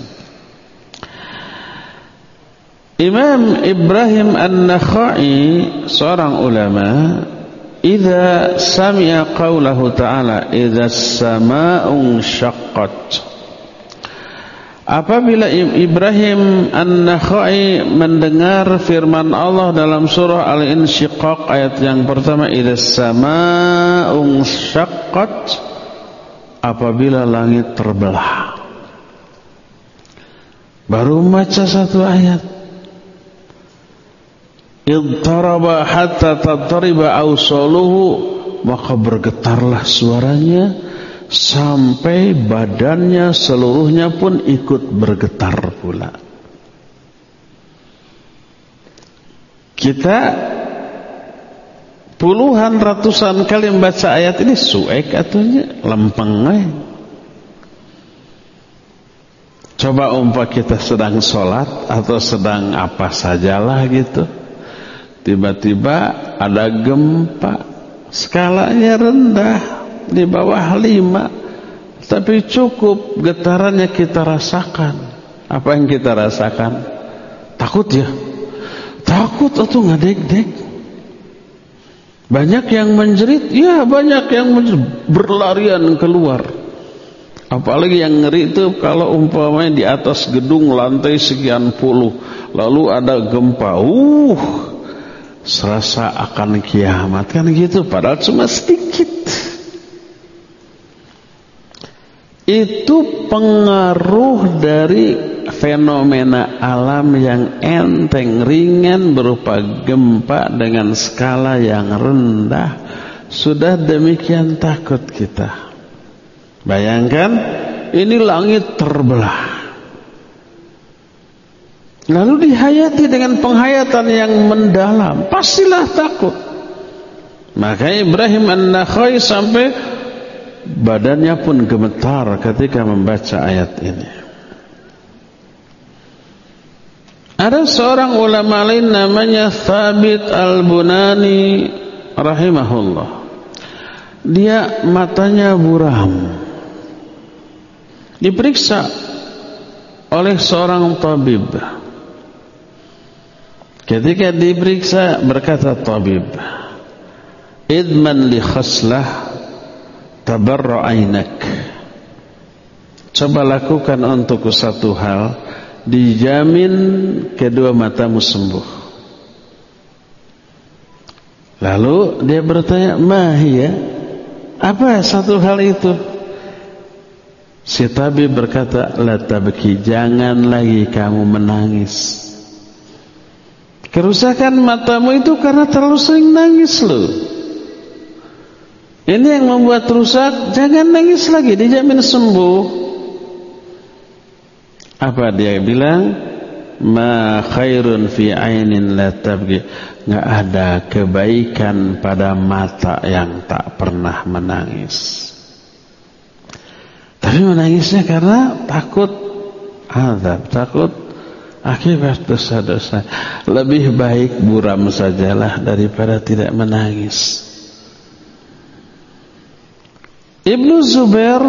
Imam Ibrahim An-Nakhai seorang ulama idza sami'a qaulahu ta'ala idza as-sama'u syaqqat. Apabila Ibrahim An-Nakhai mendengar firman Allah dalam surah Al-Insyiqaq ayat yang pertama idas sama'un syaqqat apabila langit terbelah. Baru membaca satu ayat idtaraba hatta tatriba awsaluhu maka bergetarlah suaranya sampai badannya seluruhnya pun ikut bergetar pula. Kita puluhan ratusan kali membaca ayat ini suek atunya lempeng eh. Coba umpah kita sedang sholat atau sedang apa sajalah gitu. Tiba-tiba ada gempa, skalanya rendah, di bawah lima. Tapi cukup getarannya kita rasakan. Apa yang kita rasakan? Takut ya? Takut atau ngadek-dek banyak yang menjerit? Ya banyak yang menjerit, berlarian keluar. Apalagi yang ngeri itu kalau umpamanya di atas gedung lantai sekian puluh lalu ada gempa. Uh serasa akan kiamat kan gitu. Padahal cuma sedikit. Itu pengaruh dari fenomena alam yang enteng ringan berupa gempa dengan skala yang rendah. Sudah demikian takut kita. Bayangkan ini langit terbelah lalu dihayati dengan penghayatan yang mendalam pastilah takut maka Ibrahim An-Nakhai sampai badannya pun gemetar ketika membaca ayat ini. Ada seorang ulama lain namanya Thabit Al-Bunani rahimahullah. Dia matanya buram. Diperiksa oleh seorang tabib. Ketika diperiksa berkata tabib, "Idman li khaslah tabarra ainak. Coba lakukan untuk satu hal dijamin kedua matamu sembuh. Lalu dia bertanya mahia apa satu hal itu? Si tabib berkata la tabki jangan lagi kamu menangis kerusakan matamu itu karena terlalu sering nangis loh ini yang membuat rusak, jangan nangis lagi, dijamin sembuh. Apa dia bilang? Ma khairun fi ainin la tabgi. Enggak ada kebaikan pada mata yang tak pernah menangis. Tapi menangisnya karena takut azab, takut akibat dosa-dosa. Lebih baik buram sajalah daripada tidak menangis. Ibnu Zubair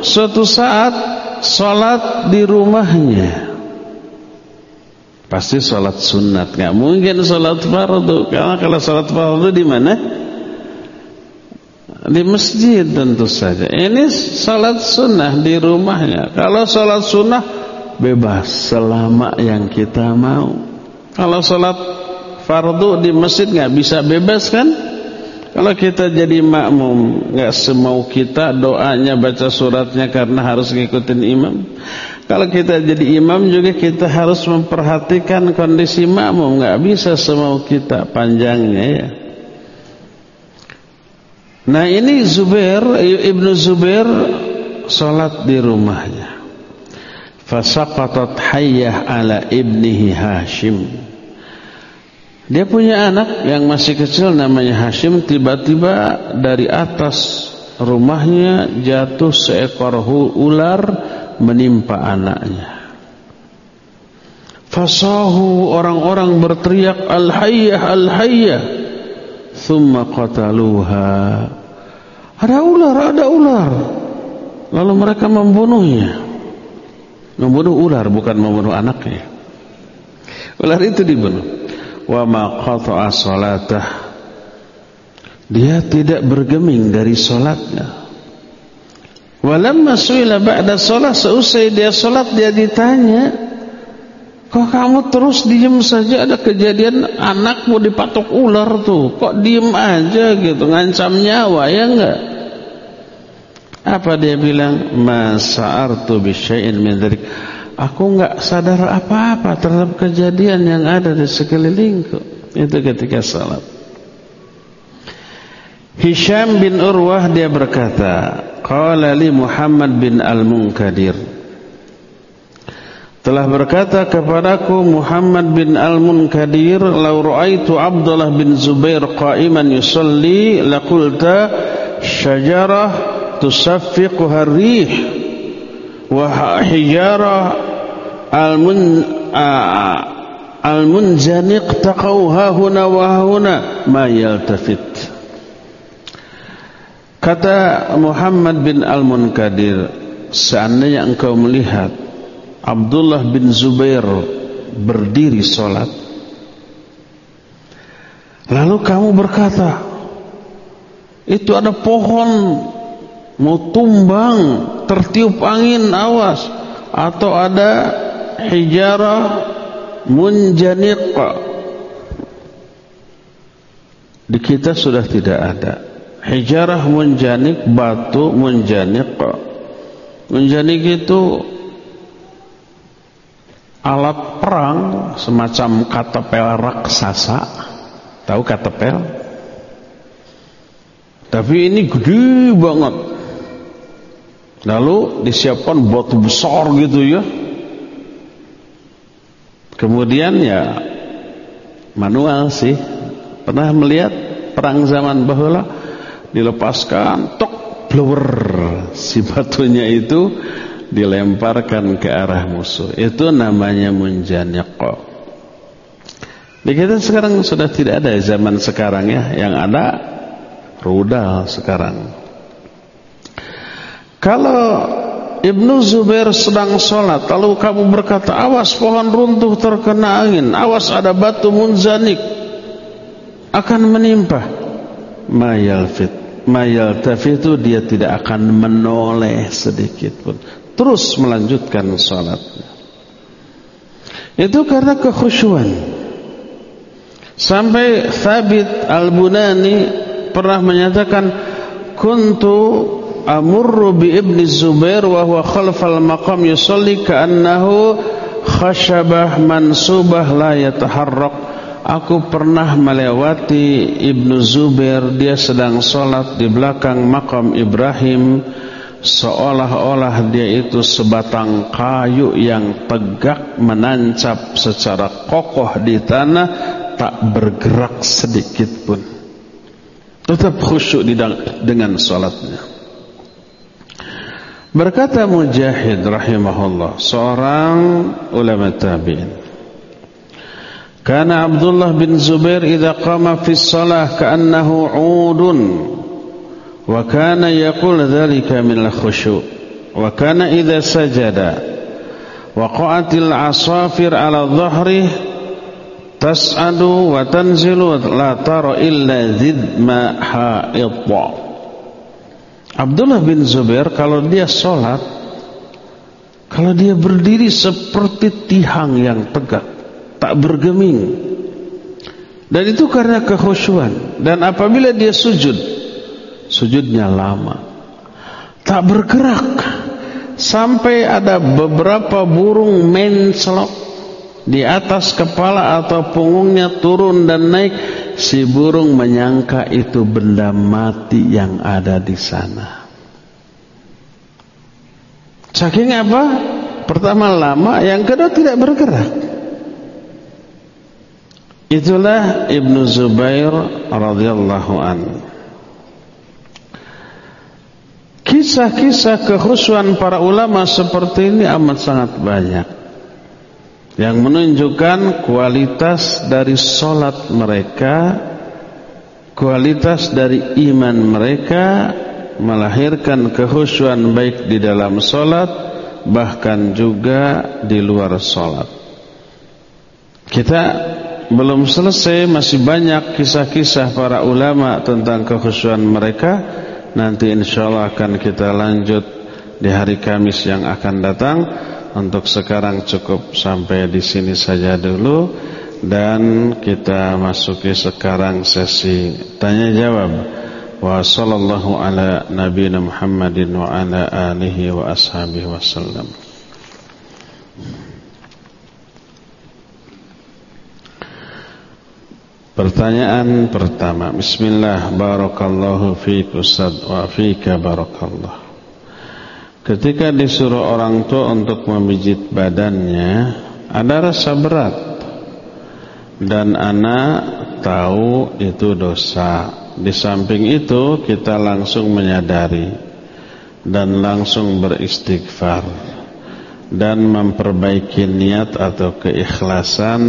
suatu saat sholat di rumahnya. Pasti sholat sunat, nggak mungkin sholat fardu. Karena kalau sholat fardu di mana? Di masjid tentu saja. Ini sholat sunnah di rumahnya. Kalau sholat sunnah bebas selama yang kita mau. Kalau sholat fardu di masjid nggak bisa bebas kan? Kalau kita jadi makmum, nggak semau kita doanya baca suratnya karena harus ngikutin imam. Kalau kita jadi imam juga kita harus memperhatikan kondisi makmum, nggak bisa semau kita panjangnya ya. Nah ini Zubair ibnu Zubair sholat di rumahnya. Fasaqatat hayyah ala ibnihi Hashim. Dia punya anak yang masih kecil namanya Hashim tiba-tiba dari atas rumahnya jatuh seekor ular menimpa anaknya. Fasahu orang-orang berteriak al-hayyah al-hayyah. Thumma qataluha. Ada ular, ada ular. Lalu mereka membunuhnya. Membunuh ular bukan membunuh anaknya. Ular itu dibunuh. Wa ma qata'a salatah. Dia tidak bergeming dari salatnya. Walamma suila ba'da sholat seusai dia sholat dia ditanya, kok kamu terus diem saja? Ada kejadian anakmu dipatok ular tuh, kok diem aja gitu, ngancam nyawa ya enggak? Apa dia bilang? Masa'artu bisyai'in min dzalik. Aku enggak sadar apa-apa terhadap kejadian yang ada di sekelilingku. Itu ketika salat. Hisham bin Urwah dia berkata, Qala li Muhammad bin Al-Munkadir telah berkata kepadaku Muhammad bin Al-Munkadir law ra'aitu Abdullah bin Zubair qa'iman yusalli laqulta syajarah tusaffiquha ar-rih wa hijarah al-mun al-munjaniq taqawha huna wa huna ma yaltafit Kata Muhammad bin Al-Munkadir, seandainya engkau melihat Abdullah bin Zubair berdiri solat, lalu kamu berkata, itu ada pohon mau tumbang, tertiup angin, awas, atau ada hijarah munjaniq. Di kita sudah tidak ada. Hijarah munjanik batu munjanik munjanik itu alat perang semacam katapel raksasa. Tahu katapel? Tapi ini gede banget lalu disiapkan batu besar gitu ya. Kemudian ya manual sih. Pernah melihat perang zaman bahula dilepaskan tok blower si batunya itu dilemparkan ke arah musuh. Itu namanya munjaniqa di kita sekarang sudah tidak ada zaman sekarang ya. Yang ada rudal sekarang kalau Ibnu Zubair sedang sholat lalu kamu berkata awas pohon runtuh terkena angin. Awas ada batu munzanik. Akan menimpa. Mayalfit mayal itu dia tidak akan menoleh sedikit pun. Terus melanjutkan salatnya itu karena kekhusyuan. Sampai Thabit Al-Bunani pernah menyatakan kuntu amurru bi ibni Zubair wa huwa khalfal maqam yusalli ka'annahu khashabah mansubah la yataharrak Aku pernah melewati Ibnu Zubair Dia sedang sholat di belakang makam Ibrahim. Seolah-olah dia itu sebatang kayu yang tegak Menancap secara kokoh di tanah Tak bergerak sedikit pun. Tetap khusyuk dengan sholatnya Berkata Mujahid rahimahullah, seorang ulama tabi'in. karena Abdullah bin Zubair idza qama fi shalah ka'annahu 'udun wa kana yaqul dhalika min al-khushu' wa kana idza sajada waqa'atil 'asafir 'ala dhahrihi tas'adu wa tanzilu la tara illa zidma haidha Abdullah bin Zubair kalau dia sholat Kalau dia berdiri seperti tihang yang tegak tak bergeming. Dan itu karena kekhusyuan. Dan apabila dia sujud sujudnya lama tak bergerak. Sampai ada beberapa burung mencelok di atas kepala atau punggungnya turun dan naik si burung menyangka itu benda mati yang ada di sana. Saking apa? Pertama lama yang kedua tidak bergerak. Itulah Ibnu Zubair radhiyallahu an. Kisah-kisah kekhusyuan para ulama seperti ini amat sangat banyak yang menunjukkan kualitas dari solat mereka, kualitas dari iman mereka melahirkan kekhusyuan baik di dalam solat bahkan juga di luar solat. Kita belum selesai masih banyak kisah-kisah para ulama tentang kekhusyuan mereka nanti insyaallah akan kita lanjut di hari Kamis yang akan datang. Untuk sekarang cukup sampai di sini saja dulu dan kita masuki sekarang sesi tanya jawab. Wa sallallahu ala nabiyina Muhammadin wa ala alihi wa ashabihi wasallam. Pertanyaan pertama Bismillah Barakallahu fiik Ustaz Wa fika barakallah Ketika disuruh orang tua untuk memijit badannya Ada rasa berat. Dan anak tahu itu dosa. Di samping itu kita langsung menyadari Dan langsung beristighfar Dan memperbaiki niat atau keikhlasan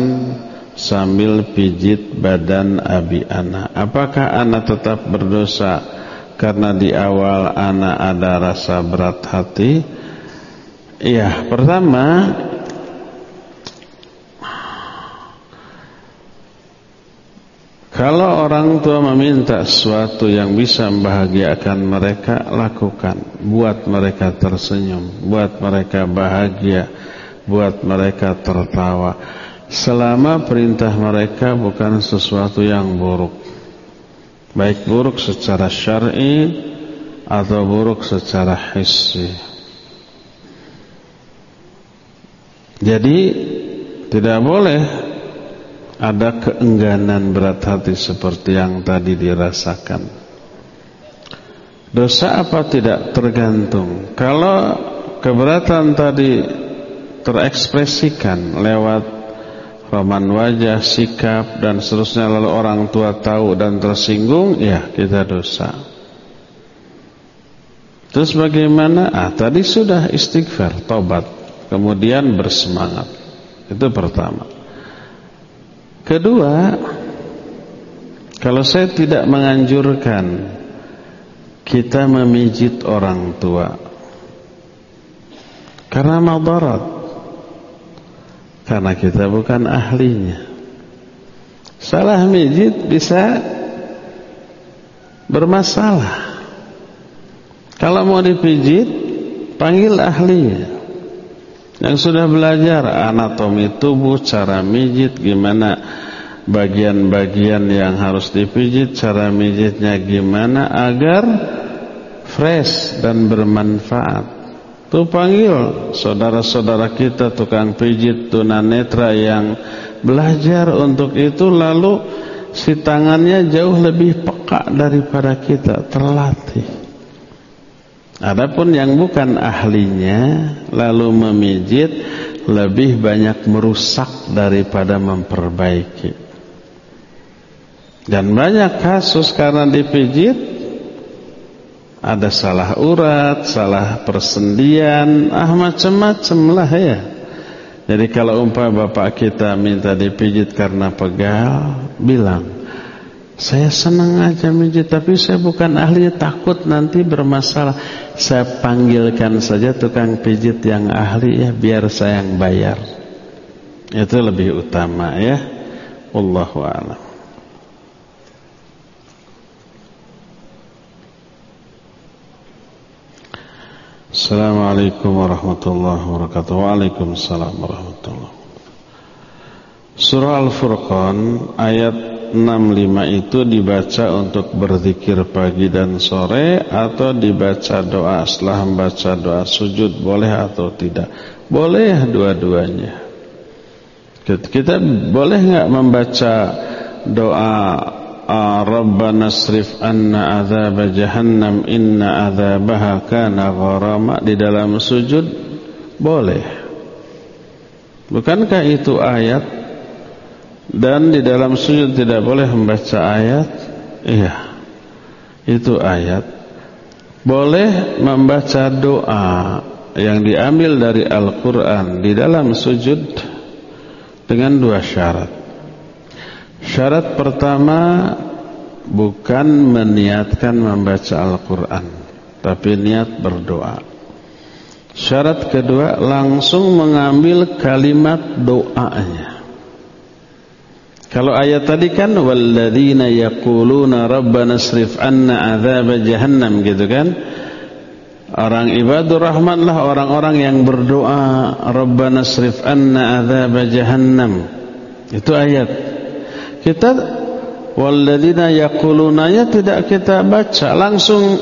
sambil pijit badan abi anak. Apakah anak tetap berdosa karena di awal anak ada rasa berat hati? Iya, pertama Kalau orang tua meminta sesuatu yang bisa membahagiakan mereka, lakukan. Buat mereka tersenyum, buat mereka bahagia, buat mereka tertawa selama perintah mereka bukan sesuatu yang buruk baik buruk secara syar'i atau buruk secara hissi. Jadi tidak boleh ada keengganan berat hati seperti yang tadi dirasakan. Dosa apa tidak tergantung. Kalau keberatan tadi terekspresikan lewat paman wajah, sikap dan seterusnya lalu orang tua tahu dan tersinggung, ya kita dosa. Terus bagaimana? Ah, tadi sudah istighfar, tobat, kemudian bersemangat. Itu pertama. Kedua, kalau saya tidak menganjurkan kita memijit orang tua karena madarat karena kita bukan ahlinya. Salah mijit bisa bermasalah. Kalau mau dipijit, panggil ahlinya. Yang sudah belajar anatomi tubuh, cara mijit, gimana bagian-bagian yang harus dipijit, cara mijitnya gimana agar fresh dan bermanfaat. Tuh panggil saudara-saudara kita tukang pijit tunanetra yang belajar untuk itu lalu si tangannya jauh lebih peka daripada kita, terlatih. Adapun yang bukan ahlinya lalu memijit lebih banyak merusak daripada memperbaiki. Dan banyak kasus karena dipijit ada salah urat, salah persendian, ah macam-macam lah ya. Jadi kalau umpah bapak kita minta dipijit karena pegal, bilang, saya senang aja mijit, tapi saya bukan ahli, takut nanti bermasalah. Saya panggilkan saja tukang pijit yang ahli ya, biar saya yang bayar. Itu lebih utama ya. Allahu a'lam. Assalamualaikum warahmatullahi wabarakatuh. Waalaikumsalam warahmatullahi wabarakatuh. Surah Al-Furqan ayat 65 itu dibaca untuk berzikir pagi dan sore Atau dibaca doa setelah membaca doa sujud boleh atau tidak? Boleh dua-duanya. Kita boleh nggak membaca doa Rabbana srif anna azab jahannam inna azabaha kana gharama di dalam sujud boleh. Bukankah itu ayat? Dan di dalam sujud tidak boleh membaca ayat? Iya. Itu ayat. Boleh membaca doa yang diambil dari Al-Quran di dalam sujud dengan dua syarat Syarat pertama bukan meniatkan membaca Al-Quran Tapi niat berdoa Syarat kedua langsung mengambil kalimat doanya Kalau ayat tadi kan Walladzina yakuluna rabbana srif anna azab jahannam gitu kan Orang ibadur rahman lah orang-orang yang berdoa Rabbana srif anna azab jahannam. Itu ayat. Kita walladzina yaquluna ya tidak kita baca langsung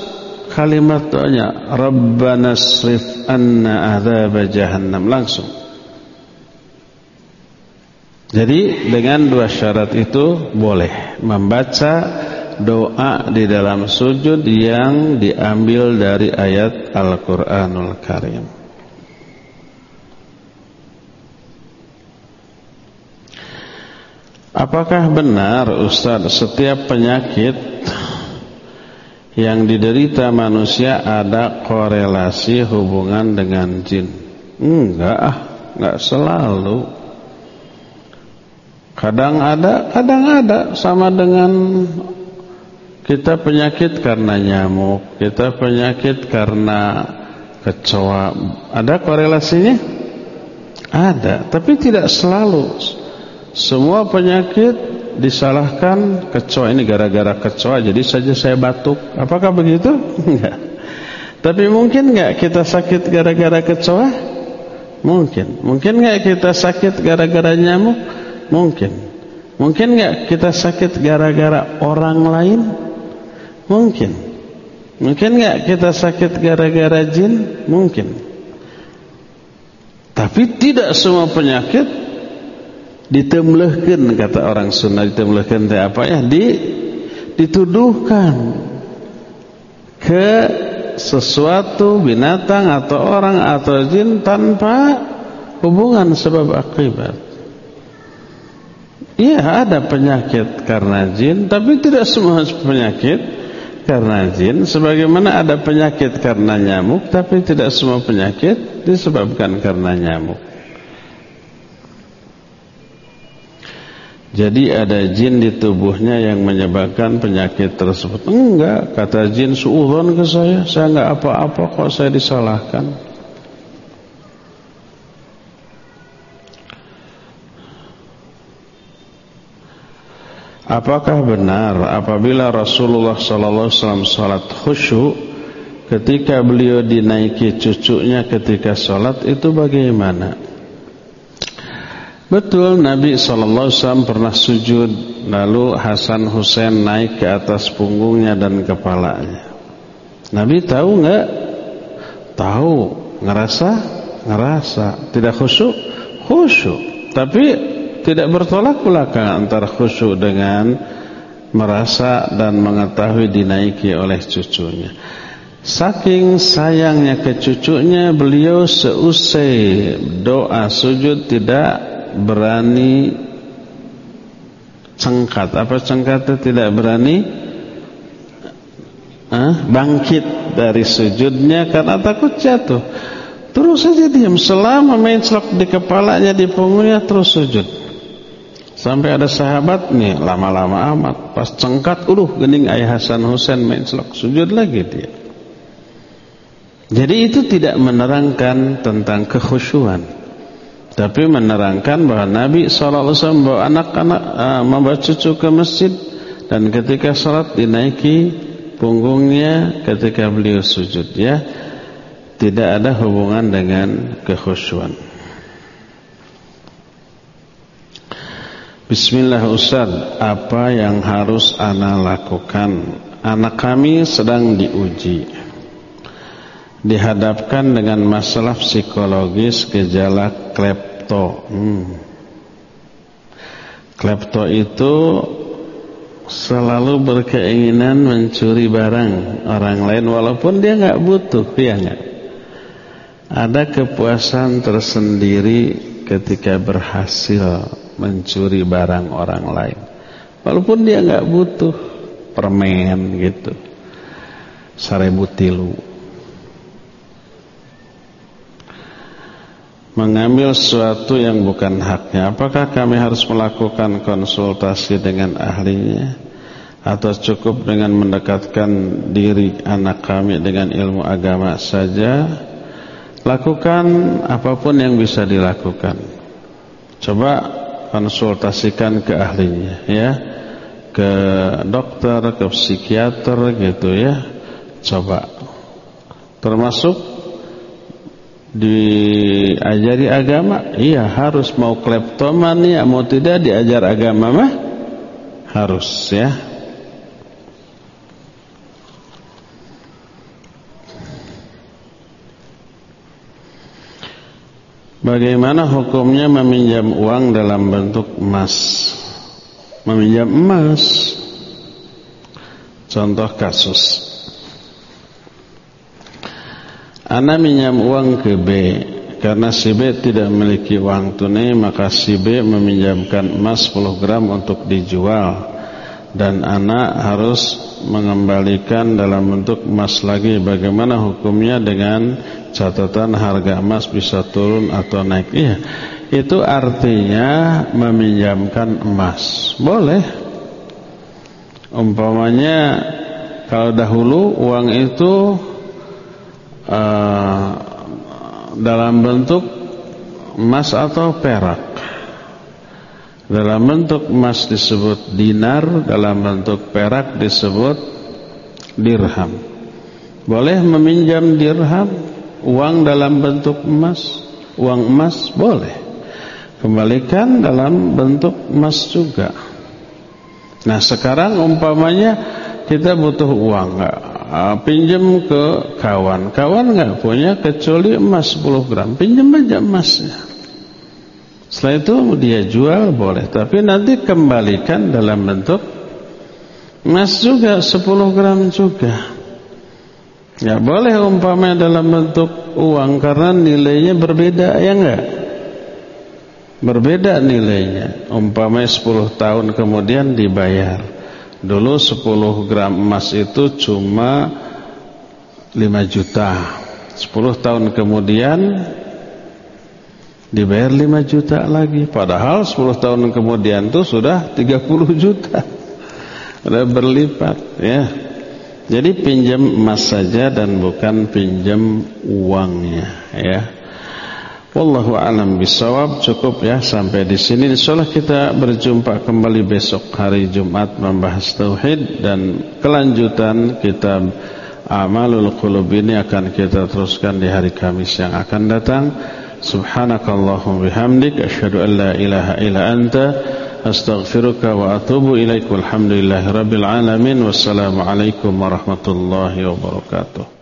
kalimat doanya Rabbana srif anna azab jahannam langsung. Jadi dengan dua syarat itu boleh membaca doa di dalam sujud yang diambil dari ayat Al-Quranul Karim. Apakah benar Ustaz setiap penyakit yang diderita manusia ada korelasi hubungan dengan jin? Enggak ah, enggak selalu. Kadang ada, kadang ada sama dengan kita penyakit karena nyamuk, kita penyakit karena kecoa. Ada korelasinya? Ada, tapi tidak selalu. Semua penyakit disalahkan kecoa ini gara-gara kecoa jadi saja saya batuk. Apakah begitu? Enggak. Tapi mungkin enggak kita sakit gara-gara kecoa? Mungkin. Mungkin enggak kita sakit gara-gara nyamuk? Mungkin. Mungkin enggak kita sakit gara-gara orang lain? Mungkin. Mungkin nggak kita sakit gara-gara jin? Mungkin. Tapi tidak semua penyakit ditemlehkan kata orang Sunda ditemlehkan itu apa ya? Di dituduhkan ke sesuatu binatang atau orang atau jin tanpa hubungan sebab akibat. Iya ada penyakit karena jin, tapi tidak semua penyakit karena jin sebagaimana ada penyakit karena nyamuk tapi tidak semua penyakit disebabkan karena nyamuk jadi ada jin di tubuhnya yang menyebabkan penyakit tersebut. Enggak kata jin suudon ke saya. Saya enggak apa-apa kok saya disalahkan. Apakah benar apabila Rasulullah wasallam salat khusyuk ketika beliau dinaiki cucunya ketika salat itu bagaimana? Betul Nabi wasallam pernah sujud lalu Hasan Husain naik ke atas punggungnya dan kepalanya. Nabi tahu enggak? Tahu, ngerasa? Ngerasa. Tidak khusyuk? Khusyuk. Tapi tidak bertolak belakang antara khusyuk dengan merasa dan mengetahui dinaiki oleh cucunya. Saking sayangnya ke cucunya, beliau seusai doa sujud tidak berani cengkat. Apa cengkatnya tidak berani eh, bangkit dari sujudnya karena takut jatuh. Terus saja diam selama main selok di kepalanya di punggungnya terus sujud. Sampai ada sahabat nih lama-lama amat pas cengkat uluh gening ayah Hasan Husain main selok sujud lagi dia. Jadi itu tidak menerangkan tentang kekhusyuan. Tapi menerangkan bahwa Nabi SAW membawa anak-anak uh, membawa cucu ke masjid dan ketika salat dinaiki punggungnya ketika beliau sujud ya. Tidak ada hubungan dengan kekhusyuan. Bismillah Ustaz, apa yang harus ana lakukan? Anak kami sedang diuji. Dihadapkan dengan masalah psikologis gejala klepto. Hmm. Klepto itu selalu berkeinginan mencuri barang orang lain walaupun dia nggak butuh, ya nggak? Ada kepuasan tersendiri ketika berhasil mencuri barang orang lain. Walaupun dia nggak butuh permen gitu. Seribu tilu. Mengambil sesuatu yang bukan haknya. Apakah kami harus melakukan konsultasi dengan ahlinya? Atau cukup dengan mendekatkan diri anak kami dengan ilmu agama saja? Lakukan apa pun yang bisa dilakukan. Coba konsultasikan ke ahlinya ya ke dokter ke psikiater gitu ya coba termasuk diajari agama iya harus mau kleptomania mau tidak diajar agama mah harus ya Bagaimana hukumnya meminjam uang dalam bentuk emas? Meminjam emas. Contoh kasus. Ana minjam uang ke B. Karena si B tidak memiliki uang tunai maka si B meminjamkan emas 10 gram untuk dijual. Dan anak harus mengembalikan dalam bentuk emas lagi. Bagaimana hukumnya dengan catatan harga emas bisa turun atau naik? Iya itu artinya meminjamkan emas. Boleh. Umpamanya kalau dahulu uang itu uh, dalam bentuk emas atau perak. Dalam bentuk emas disebut dinar, dalam bentuk perak disebut dirham. Boleh meminjam dirham, uang dalam bentuk emas, uang emas boleh. Kembalikan dalam bentuk emas juga. Nah sekarang umpamanya kita butuh uang, uh, pinjam ke kawan. Kawan nggak punya kecuali emas 10 gram. Pinjam aja emasnya. Setelah itu dia jual boleh, tapi nanti kembalikan dalam bentuk emas juga 10 gram juga. Ya boleh umpamanya dalam bentuk uang karena nilainya berbeda ya enggak? Berbeda nilainya. Umpamanya 10 tahun kemudian dibayar. Dulu 10 gram emas itu cuma 5 juta. 10 tahun kemudian Dibayar 5 juta lagi. Padahal 10 tahun kemudian itu sudah 30 juta. Sudah berlipat ya. Jadi pinjam emas saja dan bukan pinjam uangnya ya Wallahu alam bisawab cukup ya sampai di sini. Insyaallah kita berjumpa kembali besok hari Jumat membahas tauhid dan kelanjutan kitab Amalul Qulub ini akan kita teruskan di hari Kamis yang akan datang. Subhanakallahumma bihamdik. Asyhadu an la ilaha illa anta. Astaghfiruka wa atubu ilaik. Walhamdulillahi rabbil alamin. Wassalamu alaikum warahmatullahi wabarakatuh